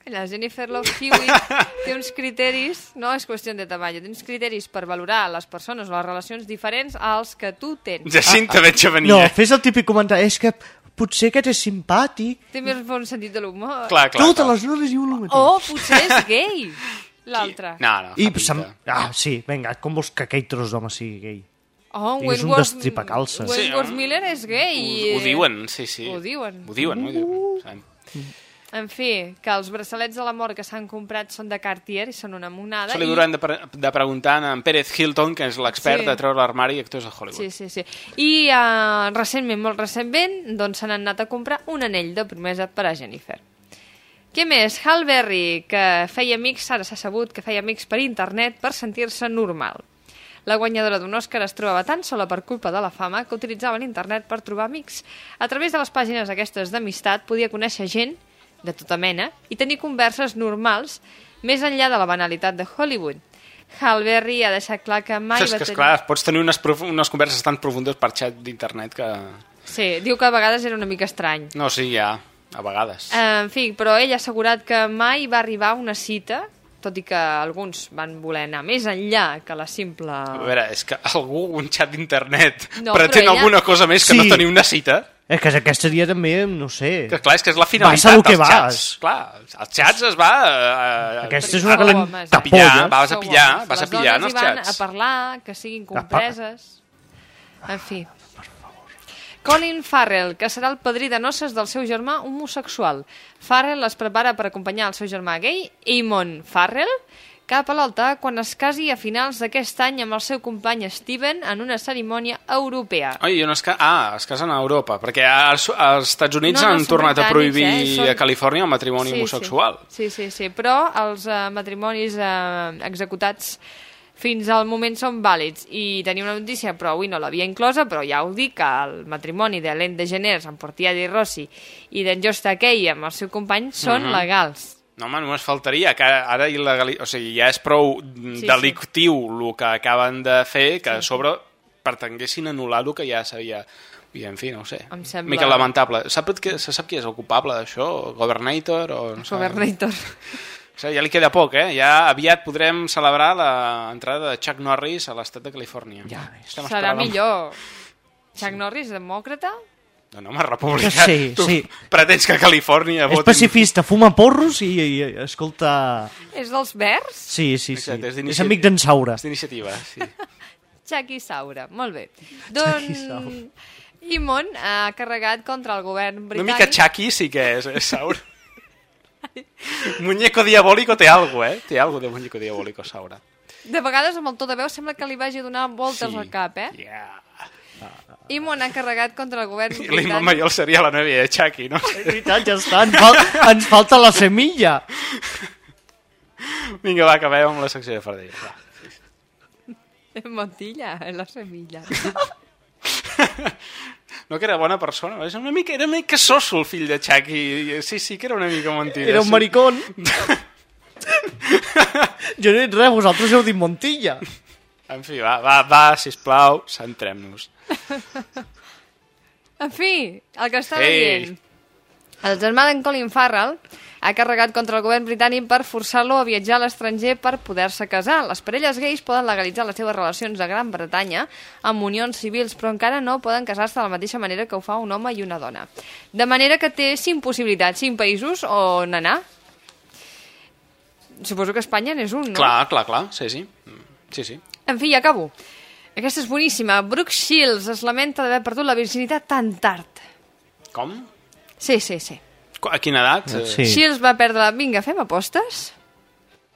La Jennifer Love Hewitt té uns criteris, no és qüestió de tamany, té uns criteris per valorar les persones o les relacions diferents als que tu tens. Jacinta, veig a venir. No, eh? fes el típic comentari. És que potser aquest és simpàtic. Té més bon sentit de l'humor. Clar, clar, Totes clar. les dones diuen el mateix. O potser és gay, l'altre. No, no, I se'm... Ah, sí, vinga, com vols que aquell tros d'home sigui gay? Oh, És un destripacalces. Wentworth Miller és gay. Ho, ho diuen, sí, sí. Ho diuen. Ho diuen, ho diuen. sabem. En fi, que els braçalets de la mort que s'han comprat són de Cartier i són una monada. Això li i- hauran de, pre de preguntar a en Pérez Hilton, que és l'expert Sí. de treure l'armari i actors de Hollywood. Sí, sí, sí. I uh, recentment, molt recentment, doncs se n'han anat a comprar un anell de promesa per a Jennifer. Què més? Hal Berry, que feia amics, ara s'ha sabut que feia amics per internet per sentir-se normal. La guanyadora d'un Òscar es trobava tan sola per culpa de la fama que utilitzava l'internet per trobar amics. A través de les pàgines aquestes d'amistat podia conèixer gent de tota mena i tenir converses normals més enllà de la banalitat de Hollywood. Hal Berry ha deixat clar que mai és va que, tenir... esclar, pots tenir unes, prof- unes converses tan profundes per xat d'internet que... Sí, diu que a vegades era una mica estrany. No, sí, ja, a vegades. Eh, en fi, però ell ha assegurat que mai va arribar a una cita, tot i que alguns van voler anar més enllà que la simple... A veure, és que algú, un xat d'internet, No, pretén ella- alguna cosa més que Sí. no tenir una cita? És que aquest seria també, no sé... Que clar, és que és la Vas finalitat dels vas. xats. Clar, els xats es va... Eh, Aquesta és una calent homes, a pillar, tapolla. vas a pillar, vas a pillar en dones els hi van xats. a parlar, que siguin compreses... En fi. Colin Farrell, que serà el padrí de noces del seu germà homosexual. Farrell es prepara per acompanyar el seu germà gay, Eamon Farrell, cap a l'altar quan es casi a finals d'aquest any amb el seu company Steven en una cerimònia europea. Oi, on es ca... Ah, es casen a Europa, perquè als, als Estats Units No, no, han tornat a prohibir eh? Són- a Califòrnia el matrimoni homosexual. Sí, sí, sí, però els eh, matrimonis eh, executats fins al moment són vàlids. I tenia una notícia, però avui no l'havia inclosa, però ja ho dic, que el matrimoni d'Hélène de Geners amb Portiadi Rossi i d'en Josta Key amb el seu company són Mhm. legals. No, home, només faltaria que ara il·legali... o sigui, ja és prou Sí, sí, delictiu el que acaben de fer que a sobre pretenguessin anul·lar el que ja s'havia... I, en fi, no ho sé. Em sembla- Mica lamentable. Sap que, se sap qui és el culpable d'això? Governator? O, no. Governator. Sigui, ja li queda poc, eh? Ja aviat podrem celebrar l'entrada de Chuck Norris a l'estat de Califòrnia. Ja, Estem Serà esperant- millor. Chuck Norris, demòcrata? No, no, home, republicà. Sí, tu sí. pretens que a Califòrnia És votin... pacifista, fuma porros i, i, i escolta... És dels verds? Sí, sí, sí. Exacte, és És, amic d'en Saura. És d'iniciativa, sí. Chucky Saura, molt bé. Chucky Doncs... Imon ha carregat contra el govern Una britànic... mica Chucky sí que és, eh, Saura. muñeco diabólico té algo, eh? Té algo de muñeco diabólico, Saura. De vegades amb el to de veu sembla que li vagi a donar voltes Sí. al cap, eh? Yeah. Imon ha carregat contra el govern britànic. Mayol seria la nòvia de Chucky, no? És veritat, ja està. Ens, fal ens falta la semilla. Vinga, va, acabem amb la secció de Fardell. Va. Montilla, en la semilla. No que era bona persona, és una mica, era una mica soso el fill de Chucky. Sí, sí, que era una mica mentida. Era un sí. maricón. jo no he dit res, vosaltres heu dit Montilla. En fi, va, va, va sisplau, centrem-nos. En fi, el que estava Ei. dient. El germà d'en Colin Farrell ha carregat contra el govern britànic per forçar-lo a viatjar a l'estranger per poder-se casar. Les parelles gais poden legalitzar les seves relacions a Gran Bretanya amb unions civils, però encara no poden casar-se de la mateixa manera que ho fa un home i una dona. De manera que té cinc possibilitats, cinc països on anar. Suposo que Espanya n'és un, no? Clar, clar, clar, sí, sí. Sí, sí. En fi, ja acabo. Aquesta és boníssima. Brooke Shields es lamenta d'haver perdut la virginitat tan tard. Com? Sí, sí, sí. A quina edat? Eh, Sí. Shields va perdre la... Vinga, fem apostes?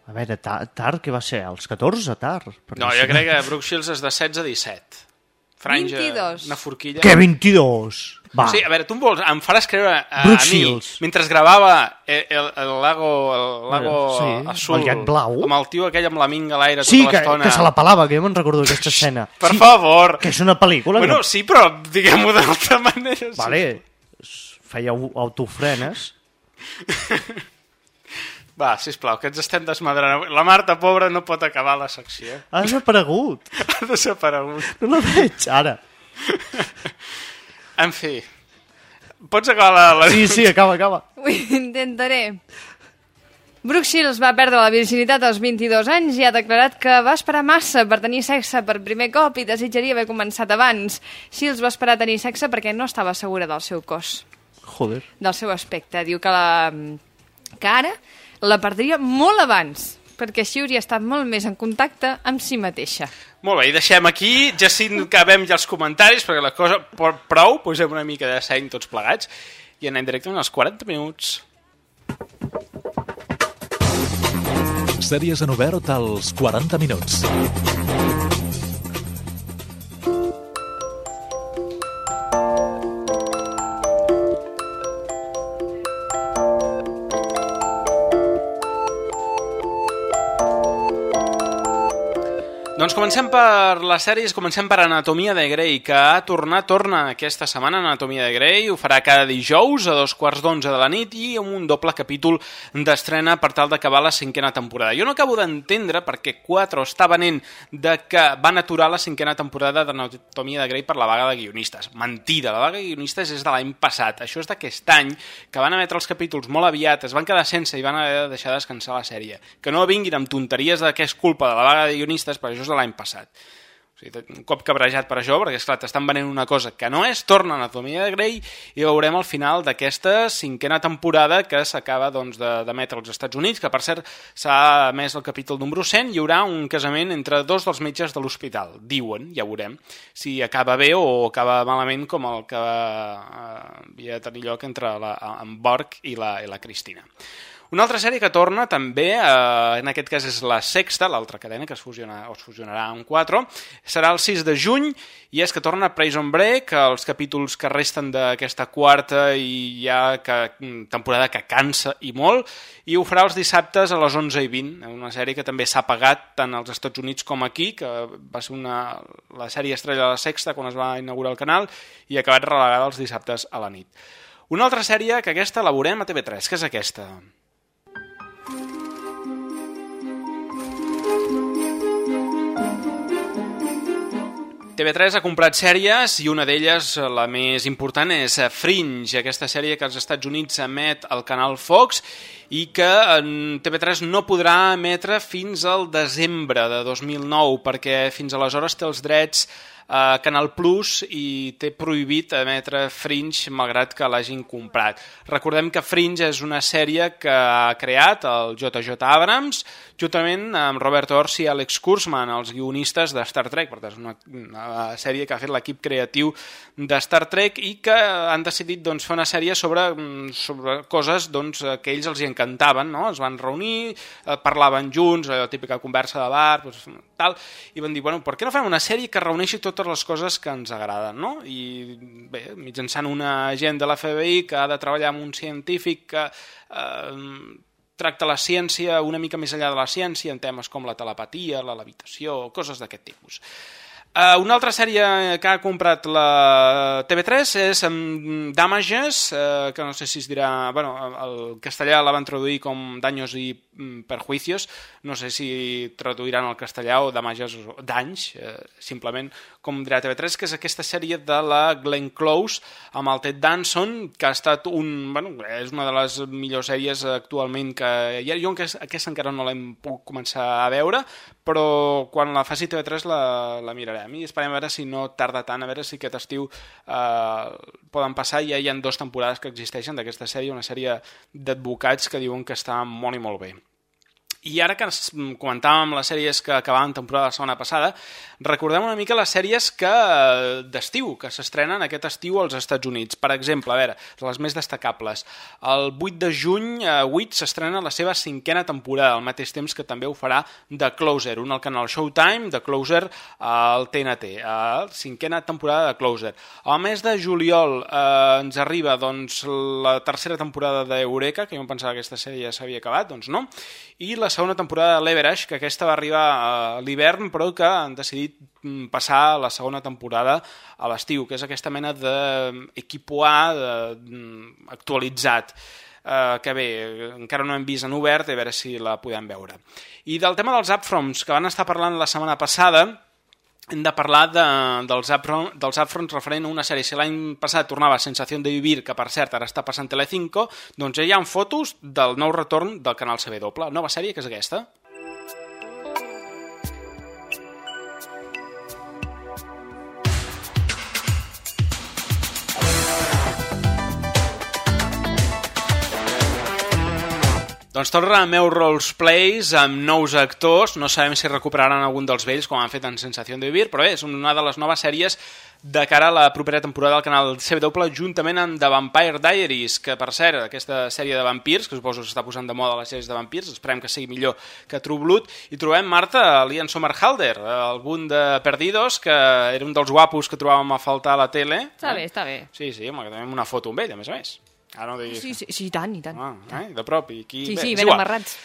A veure, tard, tard què va ser? Als 14, tard? Perquè No, si jo crec que Brooke Shields és de 16 a 17. Franja, 22. una forquilla... Que 22? Va. Sí, a veure, tu em vols, em faràs creure a, a Brooke mi, Shields. mentre gravava el, el, el lago, el lago Sí, azul, el llac blau. amb el tio aquell amb la minga a l'aire Sí, tota que, l'estona... que se la pelava, que jo me'n recordo d'aquesta escena. Per sí, favor! Que és una pel·lícula. Bueno, que... sí, però diguem-ho d'altra manera. Vale, feia au- autofrenes. Va, sisplau, que ens estem desmadrant. La Marta, pobra, no pot acabar la secció. Ha desaparegut. Ha desaparegut. No la veig, ara. En fi, pots acabar la... la... Sí, sí, acaba, acaba. Ho intentaré. Brooke Shields va perdre la virginitat als 22 anys i ha declarat que va esperar massa per tenir sexe per primer cop i desitjaria haver començat abans. Shields va esperar tenir sexe perquè no estava segura del seu cos, Joder. del seu aspecte. Diu que, la, que ara la perdria molt abans, perquè així hauria estat molt més en contacte amb si mateixa. Molt bé, i deixem aquí, Jacint, acabem ja els comentaris, perquè la cosa por- prou, posem una mica de seny tots plegats, i anem directe als 40 minuts. Sèries en obert als 40 minuts. Doncs comencem per les sèries, comencem per Anatomia de Grey, que ha tornat, torna aquesta setmana Anatomia de Grey, ho farà cada dijous a dos quarts d'onze de la nit i amb un doble capítol d'estrena per tal d'acabar la cinquena temporada. Jo no acabo d'entendre perquè 4 està venent de que van aturar la cinquena temporada d'Anatomia de Grey per la vaga de guionistes. Mentida, la vaga de guionistes és de l'any passat, això és d'aquest any, que van emetre els capítols molt aviat, es van quedar sense i van haver de deixar descansar la sèrie. Que no vinguin amb tonteries de que és culpa de la vaga de guionistes, perquè això és de l'any passat. O sigui, un cop cabrejat per això, perquè esclar, t'estan venent una cosa que no és, torna a Anatomia de Grey i veurem al final d'aquesta cinquena temporada que s'acaba doncs, de- d'emetre als Estats Units, que per cert s'ha emès el capítol número 100, hi haurà un casament entre dos dels metges de l'hospital, diuen, ja veurem, si acaba bé o acaba malament com el que eh, havia de tenir lloc entre la, en Borg i la, i la Cristina. Una altra sèrie que torna també, eh, en aquest cas és la sexta, l'altra cadena que es, fusiona, o es fusionarà en 4, serà el 6 de juny i és que torna Prison Break, els capítols que resten d'aquesta quarta i ja que, temporada que cansa i molt, i ho farà els dissabtes a les 11 i 20, una sèrie que també s'ha pagat tant als Estats Units com aquí, que va ser una, la sèrie estrella de la sexta quan es va inaugurar el canal i ha acabat relegada els dissabtes a la nit. Una altra sèrie que aquesta la veurem a TV3, que és aquesta. TV3 ha comprat sèries i una d'elles, eh, la més important, és eh, Fringe, aquesta sèrie que als Estats Units emet al canal Fox i que en TV3 no podrà emetre fins al desembre de 2009 perquè fins aleshores té els drets a Canal Plus i té prohibit emetre Fringe malgrat que l'hagin comprat. Recordem que Fringe és una sèrie que ha creat el JJ Abrams juntament amb Robert Orsi i Alex Kurzman, els guionistes de Star Trek, per tant és una, una sèrie que ha fet l'equip creatiu de Star Trek i que han decidit doncs, fer una sèrie sobre, mm, sobre coses doncs, que ells els hi encantaven, no? es van reunir, eh, parlaven junts, eh, la típica conversa de bar, doncs, tal, i van dir, bueno, per què no fem una sèrie que reuneixi totes les coses que ens agraden, no? I bé, mitjançant una agent de la FBI que ha de treballar amb un científic que eh, tracta la ciència una mica més enllà de la ciència en temes com la telepatia, la levitació, coses d'aquest tipus. Uh, una altra sèrie que ha comprat la TV3 és um, Damages, uh, que no sé si es dirà... Bueno, el castellà la van traduir com Daños i mm, Perjuicios, no sé si traduiran al castellà o Damages o Danys, uh, simplement com dirà TV3, que és aquesta sèrie de la Glenn Close amb el Ted Danson, que ha estat un... Bueno, és una de les millors sèries actualment que hi ha. Jo aquesta, encara no l'hem pogut començar a veure, però quan la faci TV3 la, la mirarem i esperem a veure si no tarda tant, a veure si aquest estiu eh, poden passar, ja hi ha dues temporades que existeixen d'aquesta sèrie, una sèrie d'advocats que diuen que està molt i molt bé. I ara que ens comentàvem les sèries que acabaven temporada la setmana passada, recordem una mica les sèries que d'estiu, que s'estrenen aquest estiu als Estats Units. Per exemple, a veure, les més destacables. El 8 de juny, eh, 8 s'estrena la seva cinquena temporada, al mateix temps que també ho farà The Closer, un al canal Showtime, The Closer al TNT, a la cinquena temporada de Closer. Al mes de juliol eh, ens arriba doncs, la tercera temporada d'Eureka, que jo em pensava que aquesta sèrie ja s'havia acabat, doncs no, i la segona temporada de Leverage, que aquesta va arribar a l'hivern, però que han decidit mm, passar la segona temporada a l'estiu, que és aquesta mena d'equipo A de, mm, actualitzat. eh, que bé, encara no hem vist en obert, a veure si la podem veure. I del tema dels upfronts, que van estar parlant la setmana passada, hem de parlar de, dels, upfront, dels upfronts referent a una sèrie. Si l'any passat tornava Sensació de Vivir, que per cert ara està passant Telecinco, doncs ja hi ha fotos del nou retorn del canal CW. Nova sèrie, que és aquesta. Doncs torna a Melrose Place amb nous actors, no sabem si recuperaran algun dels vells com han fet en Sensació de Vivir, però bé, és una de les noves sèries de cara a la propera temporada del canal CW juntament amb The Vampire Diaries, que per cert, aquesta sèrie de vampirs, que suposo que s'està posant de moda les sèries de vampirs, esperem que sigui millor que True Blood, i trobem Marta, Lian Sommerhalder, algun de Perdidos, que era un dels guapos que trobàvem a faltar a la tele. Està bé, està bé. Sí, sí, home, que tenim una foto amb ell, a més a més. Ara no diguis... Sí, sí, sí, i tant, i tant. Ah, eh? de prop. I aquí... Sí, Bé, sí, ben igual. amarrats.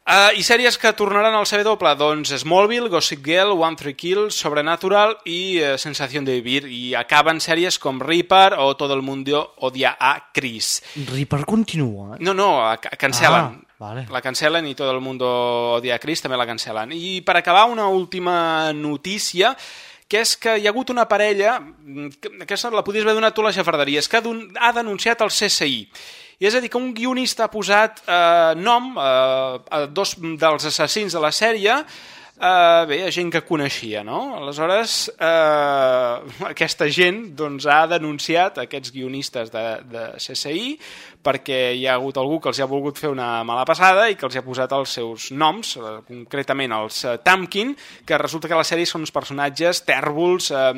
Uh, I sèries que tornaran al CW, doncs Smallville, Gossip Girl, One Tree Kill, Sobrenatural i uh, Sensación de Vivir. I acaben sèries com Reaper o Todo el mundo odia a Chris. Reaper continua. No, no, a- cancelen. Ah, vale. La cancelen i Todo el mundo odia a Chris també la cancelen. I per acabar, una última notícia que és que hi ha hagut una parella, mm, que aquesta la podies haver donat tu a la xafarderia, és que ha denunciat el CSI. I és a dir, que un guionista ha posat eh, nom eh, a dos dels assassins de la sèrie, eh, bé, a gent que coneixia, no? Aleshores, eh, aquesta gent doncs, ha denunciat aquests guionistes de, de CSI perquè hi ha hagut algú que els ha volgut fer una mala passada i que els ha posat els seus noms, eh, concretament els eh, Tamkin, que resulta que la sèrie són uns personatges tèrbols eh,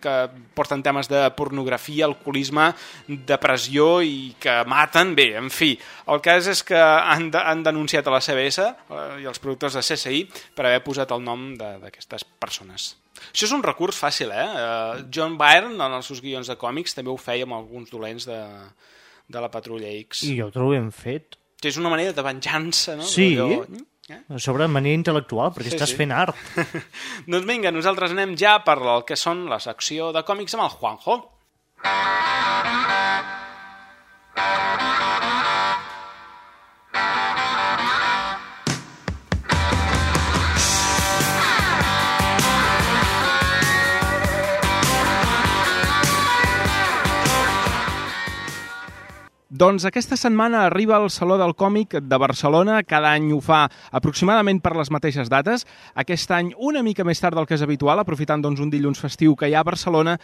que porten temes de pornografia, alcoholisme, depressió i que maten. Bé, en fi, el cas és que han, de, han denunciat a la CBS eh, i els productors de CSI per haver posat el nom d'aquestes persones. Això és un recurs fàcil, eh? Eh, John Byrne, en els seus guions de còmics, també ho feia amb alguns dolents de, de la Patrulla X. I jo ho trobo ben fet. És una manera de venjança, no? Sí, Allò- a sobre manera intel·lectual, perquè Sí, estàs sí. fent art. doncs vinga, nosaltres anem ja per el que són la secció de còmics amb el Juanjo. Doncs aquesta setmana arriba al Saló del Còmic de Barcelona. Cada any ho fa aproximadament per les mateixes dates. Aquest any una mica més tard del que és habitual, aprofitant doncs, un dilluns festiu que hi ha a Barcelona.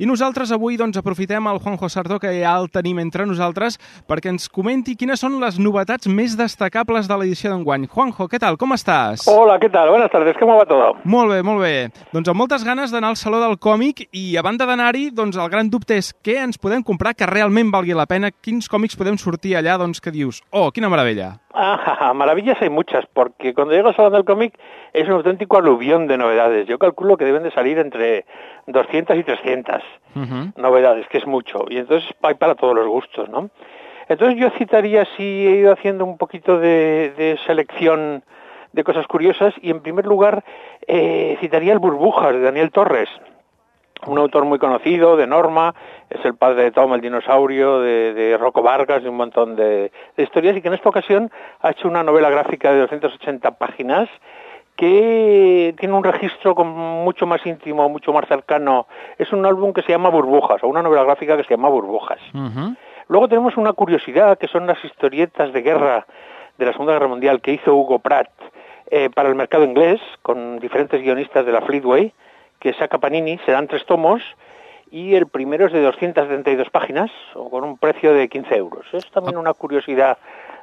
I nosaltres avui doncs, aprofitem el Juanjo Sartó, que ja el tenim entre nosaltres, perquè ens comenti quines són les novetats més destacables de l'edició d'enguany. Juanjo, què tal? Com estàs? Hola, ¿qué tal? Buenas tardes, ¿cómo va todo? Molt bé, molt bé. Doncs amb moltes ganes d'anar al Saló del Còmic i a banda d'anar-hi, doncs el gran dubte és què ens podem comprar que realment valgui la pena, quins còmics podem sortir allà doncs que dius, oh, quina meravella. Ah, maravillas hay muchas, porque cuando llego al Salón del Cómic es un auténtico aluvión de novedades. Yo calculo que deben de salir entre 200 y 300 novedades, que es mucho, y entonces hay para todos los gustos, ¿no? Entonces yo citaría, si he ido haciendo un poquito de, de selección de cosas curiosas, y en primer lugar eh, citaría el Burbujas de Daniel Torres, un autor muy conocido, de Norma, es el padre de Tom el dinosaurio, de, de Rocco Vargas, de un montón de, de historias, y que en esta ocasión ha hecho una novela gráfica de 280 páginas que tiene un registro con mucho más íntimo, mucho más cercano. Es un álbum que se llama Burbujas, o una novela gráfica que se llama Burbujas. Luego tenemos una curiosidad, que son las historietas de guerra de la Segunda Guerra Mundial que hizo Hugo Pratt eh, para el mercado inglés, con diferentes guionistas de la Fleetway, que saca Panini, serán tres tomos, y el primero es de 272 páginas, o con un precio de 15 euros. Es también una curiosidad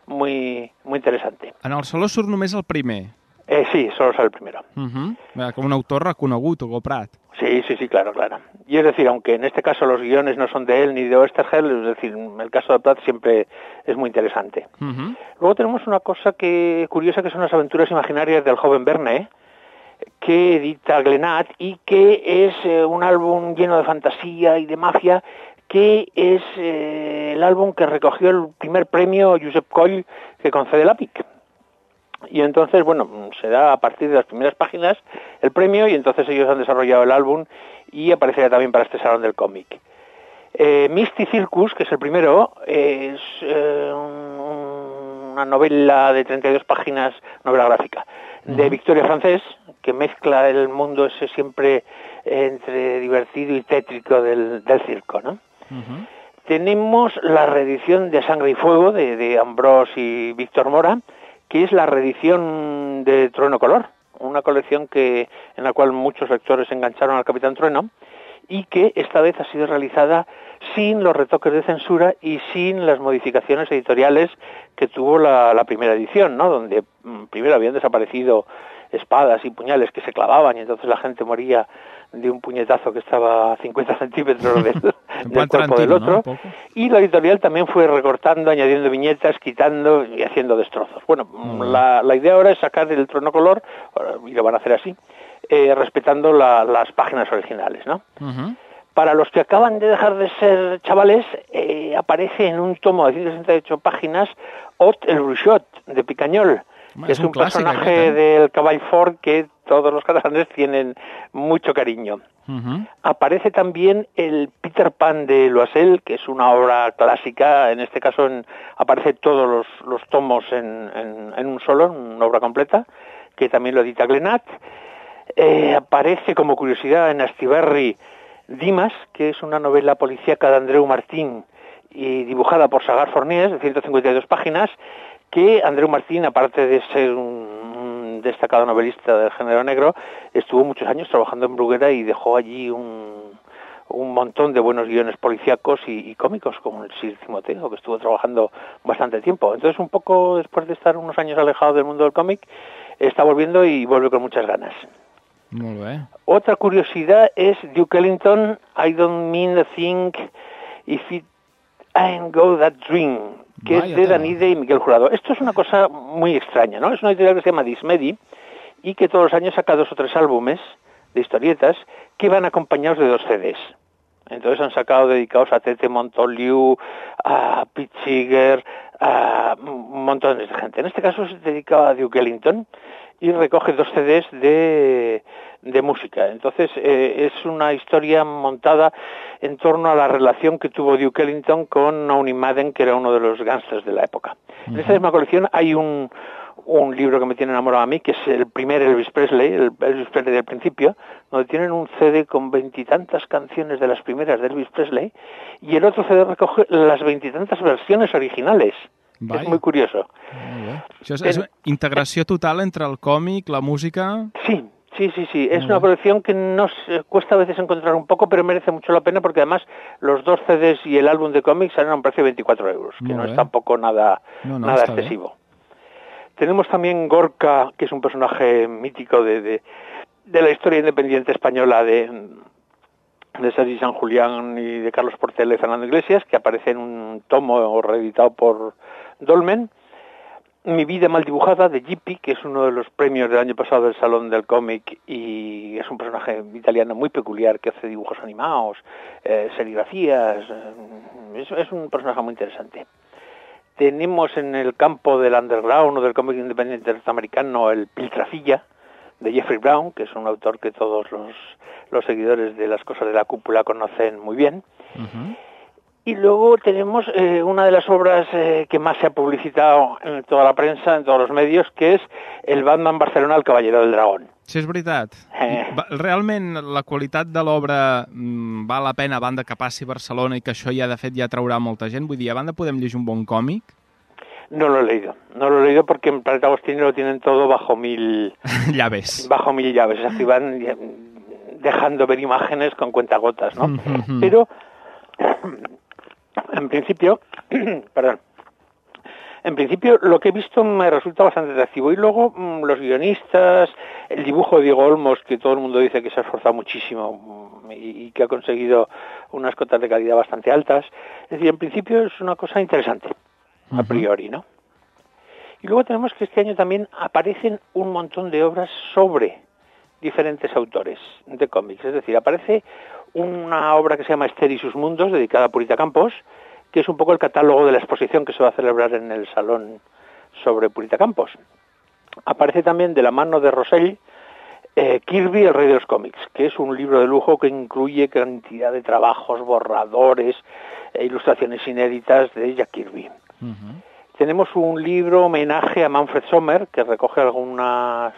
muy, muy interesante. En el Saló surt només el primer. Eh, sí, solo sale el primero. Uh -huh. Com un autor reconegut. Sí, sí, sí, claro, claro. Y es decir, aunque en este caso los guiones no son de él ni de Oesterheld, es decir, el caso de Pratt siempre es muy interesante. Uh -huh. Luego tenemos una cosa que curiosa que son las aventuras imaginarias del joven Verne, que edita Glenat y que es eh, un álbum lleno de fantasía y de mafia, que es eh, el álbum que recogió el primer premio Josep Coll que concede la PIC. Y entonces, bueno, se da a partir de las primeras páginas el premio y entonces ellos han desarrollado el álbum y aparecerá también para este salón del cómic. Eh, Misty Circus, que es el primero, es eh, un una novela de 32 páginas, novela gráfica, de Victoria Francés, que mezcla el mundo ese siempre entre divertido y tétrico del, del circo, ¿no? Tenemos la reedición de Sangre y Fuego de, de Ambrós y Víctor Mora, que es la reedición de Trueno Color, una colección que en la cual muchos lectores engancharon al Capitán Trueno y que esta vez ha sido realizada sin los retoques de censura y sin las modificaciones editoriales que tuvo la, la primera edición, ¿no? Donde mm, primero habían desaparecido espadas y puñales que se clavaban y entonces la gente moría de un puñetazo que estaba a 50 centímetros del, cuerpo del otro. Y la editorial también fue recortando, añadiendo viñetas, quitando y haciendo destrozos. Bueno, la, la idea ahora es sacar el trono color, y lo van a hacer así, eh, respetando la- las páginas originales, ¿no? Para los que acaban de dejar de ser chavales, eh, aparece en un tomo de 168 páginas Ot el Bruixot, de Picañol, Es un personaje del Caball Fort que todos los catalanes tienen mucho cariño. Aparece también el Peter Pan de Loisel, que es una obra clásica, en este caso en- aparece todos los, los tomos en, en- en un solo, en una obra completa, que también lo edita Glenat. Eh, aparece como curiosidad en Astiberri Dimas, que es una novela policíaca de Andreu Martín y dibujada por Sagar Fornés, de 152 páginas, que Andreu Martín, aparte de ser un, destacado novelista del género negro, estuvo muchos años trabajando en Bruguera y dejó allí un, un montón de buenos guiones policíacos y, y cómicos, como el Sir Timoteo, que estuvo trabajando bastante tiempo. Entonces, un poco después de estar unos años alejado del mundo del cómic, está volviendo y vuelve con muchas ganas. Otra curiosidad es Duke Ellington, I don't mean a thing if it ain't go that dream, que Vaya es de. Danide y Miguel Jurado. Esto es una cosa muy extraña, ¿no? Es una editorial que se llama Dismedi y que todos los años saca dos o tres álbumes de historietas que van acompañados de dos CDs. Entonces han sacado dedicados a Tete Montoliu, a Pete Seeger, a un montón de gente. En este caso se dedicaba a Duke Ellington y recoge dos CDs de, de música. Entonces eh, es una historia montada en torno a la relación que tuvo Duke Ellington con Naomi Madden, que era uno de los gángsters de la época. En esta misma colección hay un, un libro que me tiene enamorado a mí, que es el primer Elvis Presley, el Elvis Presley del principio, donde tienen un CD con veintitantas canciones de las primeras de Elvis Presley, y el otro CD recoge las veintitantas versiones originales. Es muy curioso. Això és, és una integració total entre el còmic, la música... Sí, sí, sí, sí. Es una colección que nos cuesta a veces encontrar un poco, pero merece mucho la pena porque además los dos CDs y el álbum de cómics salen a un precio de 24 euros, que Muy no es tampoco nada, No, no, nada excesivo. Tenemos también Gorka, que es un personaje mítico de, de, de la historia independiente española de, de Sergi San Julián y de Carlos Portela y Fernando Iglesias, que aparece en un tomo reeditado por Dolmen. Mi vida mal dibujada de Gippy, que es uno de los premios del año pasado del Salón del Cómic y es un personaje italiano muy peculiar que hace dibujos animados, eh, serigrafías, eh, es, es un personaje muy interesante. Tenemos en el campo del underground o del cómic independiente norteamericano el Piltrafilla de Jeffrey Brown, que es un autor que todos los, los seguidores de las cosas de la cúpula conocen muy bien. Y luego tenemos eh, una de las obras eh, que más se ha publicitado en toda la prensa, en todos los medios, que es el Batman Barcelona, el Caballero del Dragón. Sí, és veritat. Eh. Realment, la qualitat de l'obra mm, val la pena a banda que passi Barcelona i que això ja, de fet, ja traurà molta gent. Vull dir, a banda podem llegir un bon còmic. No lo he leído, no lo he leído porque en Planeta Agostini lo tienen todo bajo mil, Llaves. bajo mil llaves, es decir, van dejando ver imágenes con cuentagotas, ¿no? Pero, en principio, perdón, en principio lo que he visto me resulta bastante atractivo. Y luego mm, los guionistas, el dibujo de Diego Olmos, que todo el mundo dice que se ha esforzado muchísimo mm, y, y que ha conseguido unas cotas de calidad bastante altas, es decir, en principio es una cosa interesante, a priori, ¿no? Y luego tenemos que este año también aparecen un montón de obras sobre diferentes autores de cómics. Es decir, aparece una obra que se llama Esther y sus mundos, dedicada a Purita Campos, que es un poco el catálogo de la exposición que se va a celebrar en el salón sobre Purita Campos. Aparece también de la mano de Rosell eh, Kirby, el rey de los cómics, que es un libro de lujo que incluye cantidad de trabajos, borradores e ilustraciones inéditas de Jack Kirby. Tenemos un libro homenaje a Manfred Sommer que recoge algunas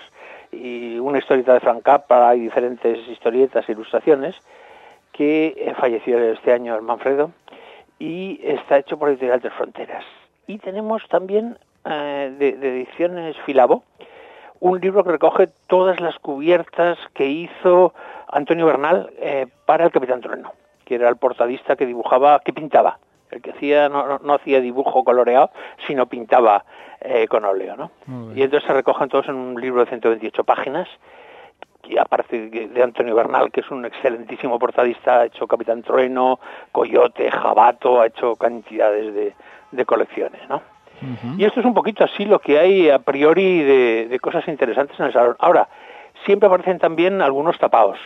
y una historieta de Frank Capra y diferentes historietas e ilustraciones que eh, falleció este año el Manfredo y está hecho por Editorial Tres Fronteras. Y tenemos también eh, de, de ediciones Filabo un libro que recoge todas las cubiertas que hizo Antonio Bernal eh, para el Capitán Trueno, que era el portadista que dibujaba, que pintaba. El que hacía no, no- no hacía dibujo coloreado, sino pintaba eh, con óleo, ¿no? Y entonces se recogen todos en un libro de 128 páginas, y aparte de de Antonio Bernal, que es un excelentísimo portadista, ha hecho Capitán Trueno, Coyote, Jabato, ha hecho cantidades de, de colecciones, ¿no? Y esto es un poquito así lo que hay a priori de, de cosas interesantes en el salón. Ahora, siempre aparecen también algunos tapados.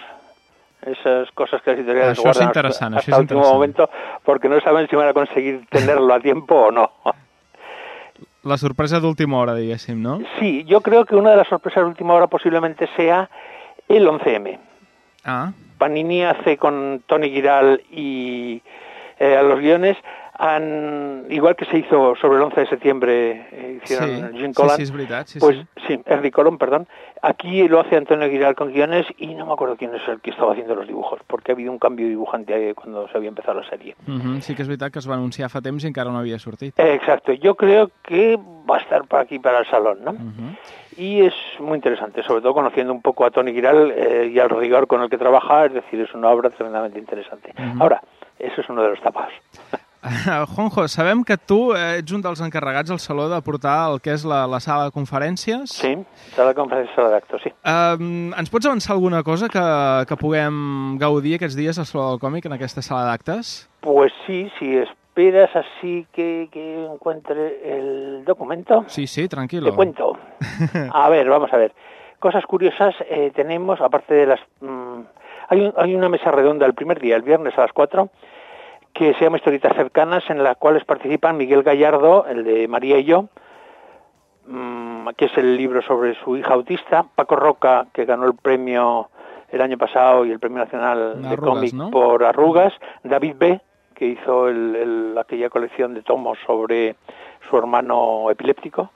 Esas cosas que las editoriales és guardan hasta, hasta el último momento porque no saben si van a conseguir tenerlo a tiempo o no. La sorpresa d'última hora, diguéssim, no? Sí, yo creo que una de las sorpresas de última hora posiblemente sea el 11M. Ah, Panini hace con Tony Giral y eh, a los guiones, han, igual que se hizo sobre el 11 de septiembre, eh, hicieron Sí, Jim Collan, sí, sí, pues sí. Henry Colon, perdón, aquí lo hace Antonio Giral con guiones y no me acuerdo quién es el que estaba haciendo los dibujos, porque ha habido un cambio de dibujante cuando se había empezado la serie. Mhm, sí que és veritat que es va anunciar fa temps i encara no havia sortit. Eh, Exacto, yo creo que va a estar por aquí para el salón, ¿no? Y es muy interesante, sobre todo conociendo un poco a Tony Giral eh, y al rigor con el que trabaja, es decir, es una obra tremendamente interesante. Ujú. Ahora, eso es uno de los tapados. Juanjo, sabem que tu eh, ets un dels encarregats al Saló de portar el que és la, la sala de conferències. Sí, sala de conferències, sala d'actes, sí. Um, ens pots avançar alguna cosa que, que puguem gaudir aquests dies al Saló del Còmic en aquesta sala d'actes? Pues sí, si esperas así que, que encuentre el documento, Sí, sí, tranquilo. te cuento. A ver, vamos a ver. Cosas curiosas eh, tenemos, aparte de las... mm, hay, un- hay una mesa redonda el primer día, el viernes a las 4, que se llama Historietas Cercanas, en las cuales participan Miguel Gallardo, el de María y yo, mm, que es el libro sobre su hija autista, Paco Roca, que ganó el premio el año pasado y el premio nacional de cómic ¿no? por Arrugas, David B., que hizo el- el- aquella colección de tomos sobre su hermano epiléptico,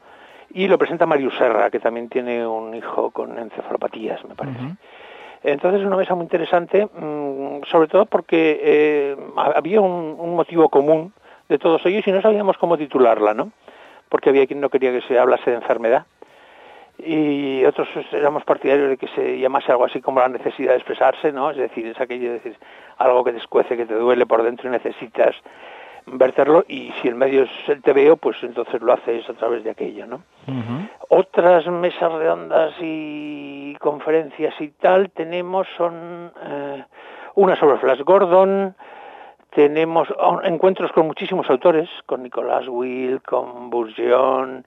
y lo presenta Mario Serra, que también tiene un hijo con encefalopatías, me parece. Entonces es una mesa muy interesante, mm, sobre todo porque eh, ha- había un, un motivo común de todos ellos y no sabíamos cómo titularla, ¿no? Porque había quien no quería que se hablase de enfermedad y otros éramos partidarios de que se llamase algo así como la necesidad de expresarse, ¿no? Es decir, es aquello de decir algo que te escuece, que te duele por dentro y necesitas verterlo y si el medio es el TVO, pues entonces lo haces a través de aquello, ¿no? Otras mesas redondas y conferencias y tal tenemos son eh, una sobre Flash Gordon, tenemos oh, encuentros con muchísimos autores, con Nicolás Will, con Bourgeon,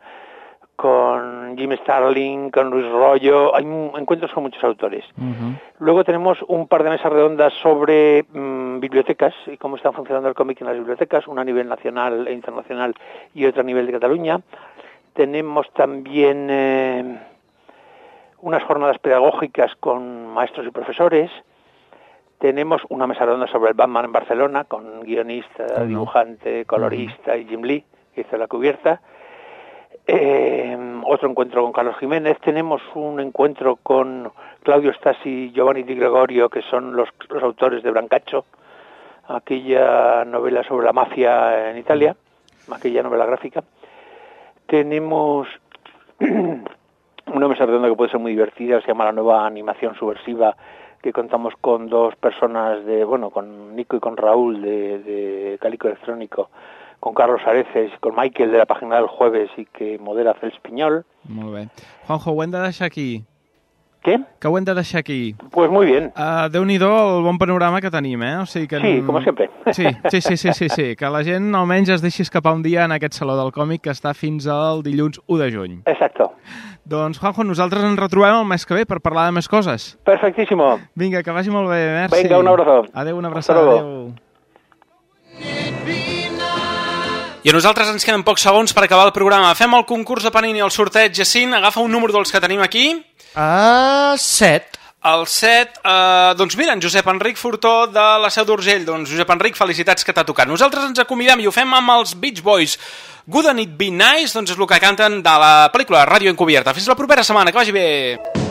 con Jim Starling, con Luis Rollo, hay encuentros con muchos autores. Luego tenemos un par de mesas redondas sobre mm, bibliotecas y cómo está funcionando el cómic en las bibliotecas, una a nivel nacional e internacional y otra a nivel de Cataluña. Tenemos también eh, unas jornadas pedagógicas con maestros y profesores. Tenemos una mesa redonda sobre el Batman en Barcelona con guionista, dibujante, colorista y Jim Lee, que hizo la cubierta. Eh, otro encuentro con Carlos Jiménez. Tenemos un encuentro con Claudio Stasi y Giovanni Di Gregorio, que son los, los autores de Brancaccio, aquella novela sobre la mafia en Italia, aquella novela gráfica. Tenemos una mesa redonda que puede ser muy divertida, se llama la nueva animación subversiva, que contamos con dos personas de, bueno, con Nico y con Raúl de, de Calico Electrónico, con Carlos Areces y con Michael de la página del jueves y que modera Cels Piñol. Molt bé. Juanjo, ho hem de deixar aquí. Què? Que ho hem de deixar aquí. Pues muy bien. Uh, Déu-n'hi-do el bon panorama que tenim, eh? O sigui que... Sí, como siempre. Sí, sí, sí, sí, sí, sí, que la gent almenys es deixi escapar un dia en aquest Saló del Còmic que està fins al dilluns 1 de juny. Exacto. Doncs, Juanjo, nosaltres ens retrobem el mes que ve per parlar de més coses. Perfectísimo. Vinga, que vagi molt bé, merci. Venga, un abrazo. Adéu, una abraçada, adéu. I a nosaltres ens queden pocs segons per acabar el programa. Fem el concurs de Panini al sorteig. Jacint, agafa un número dels que tenim aquí. A 7. El 7, eh, doncs mira, en Josep Enric Furtó de la Seu d'Urgell. Doncs Josep Enric, felicitats que t'ha tocat. Nosaltres ens acomidem i ho fem amb els Beach Boys. Good and It Be Nice, doncs és el que canten de la pel·lícula Ràdio Encubierta. Fins la propera setmana, que vagi bé!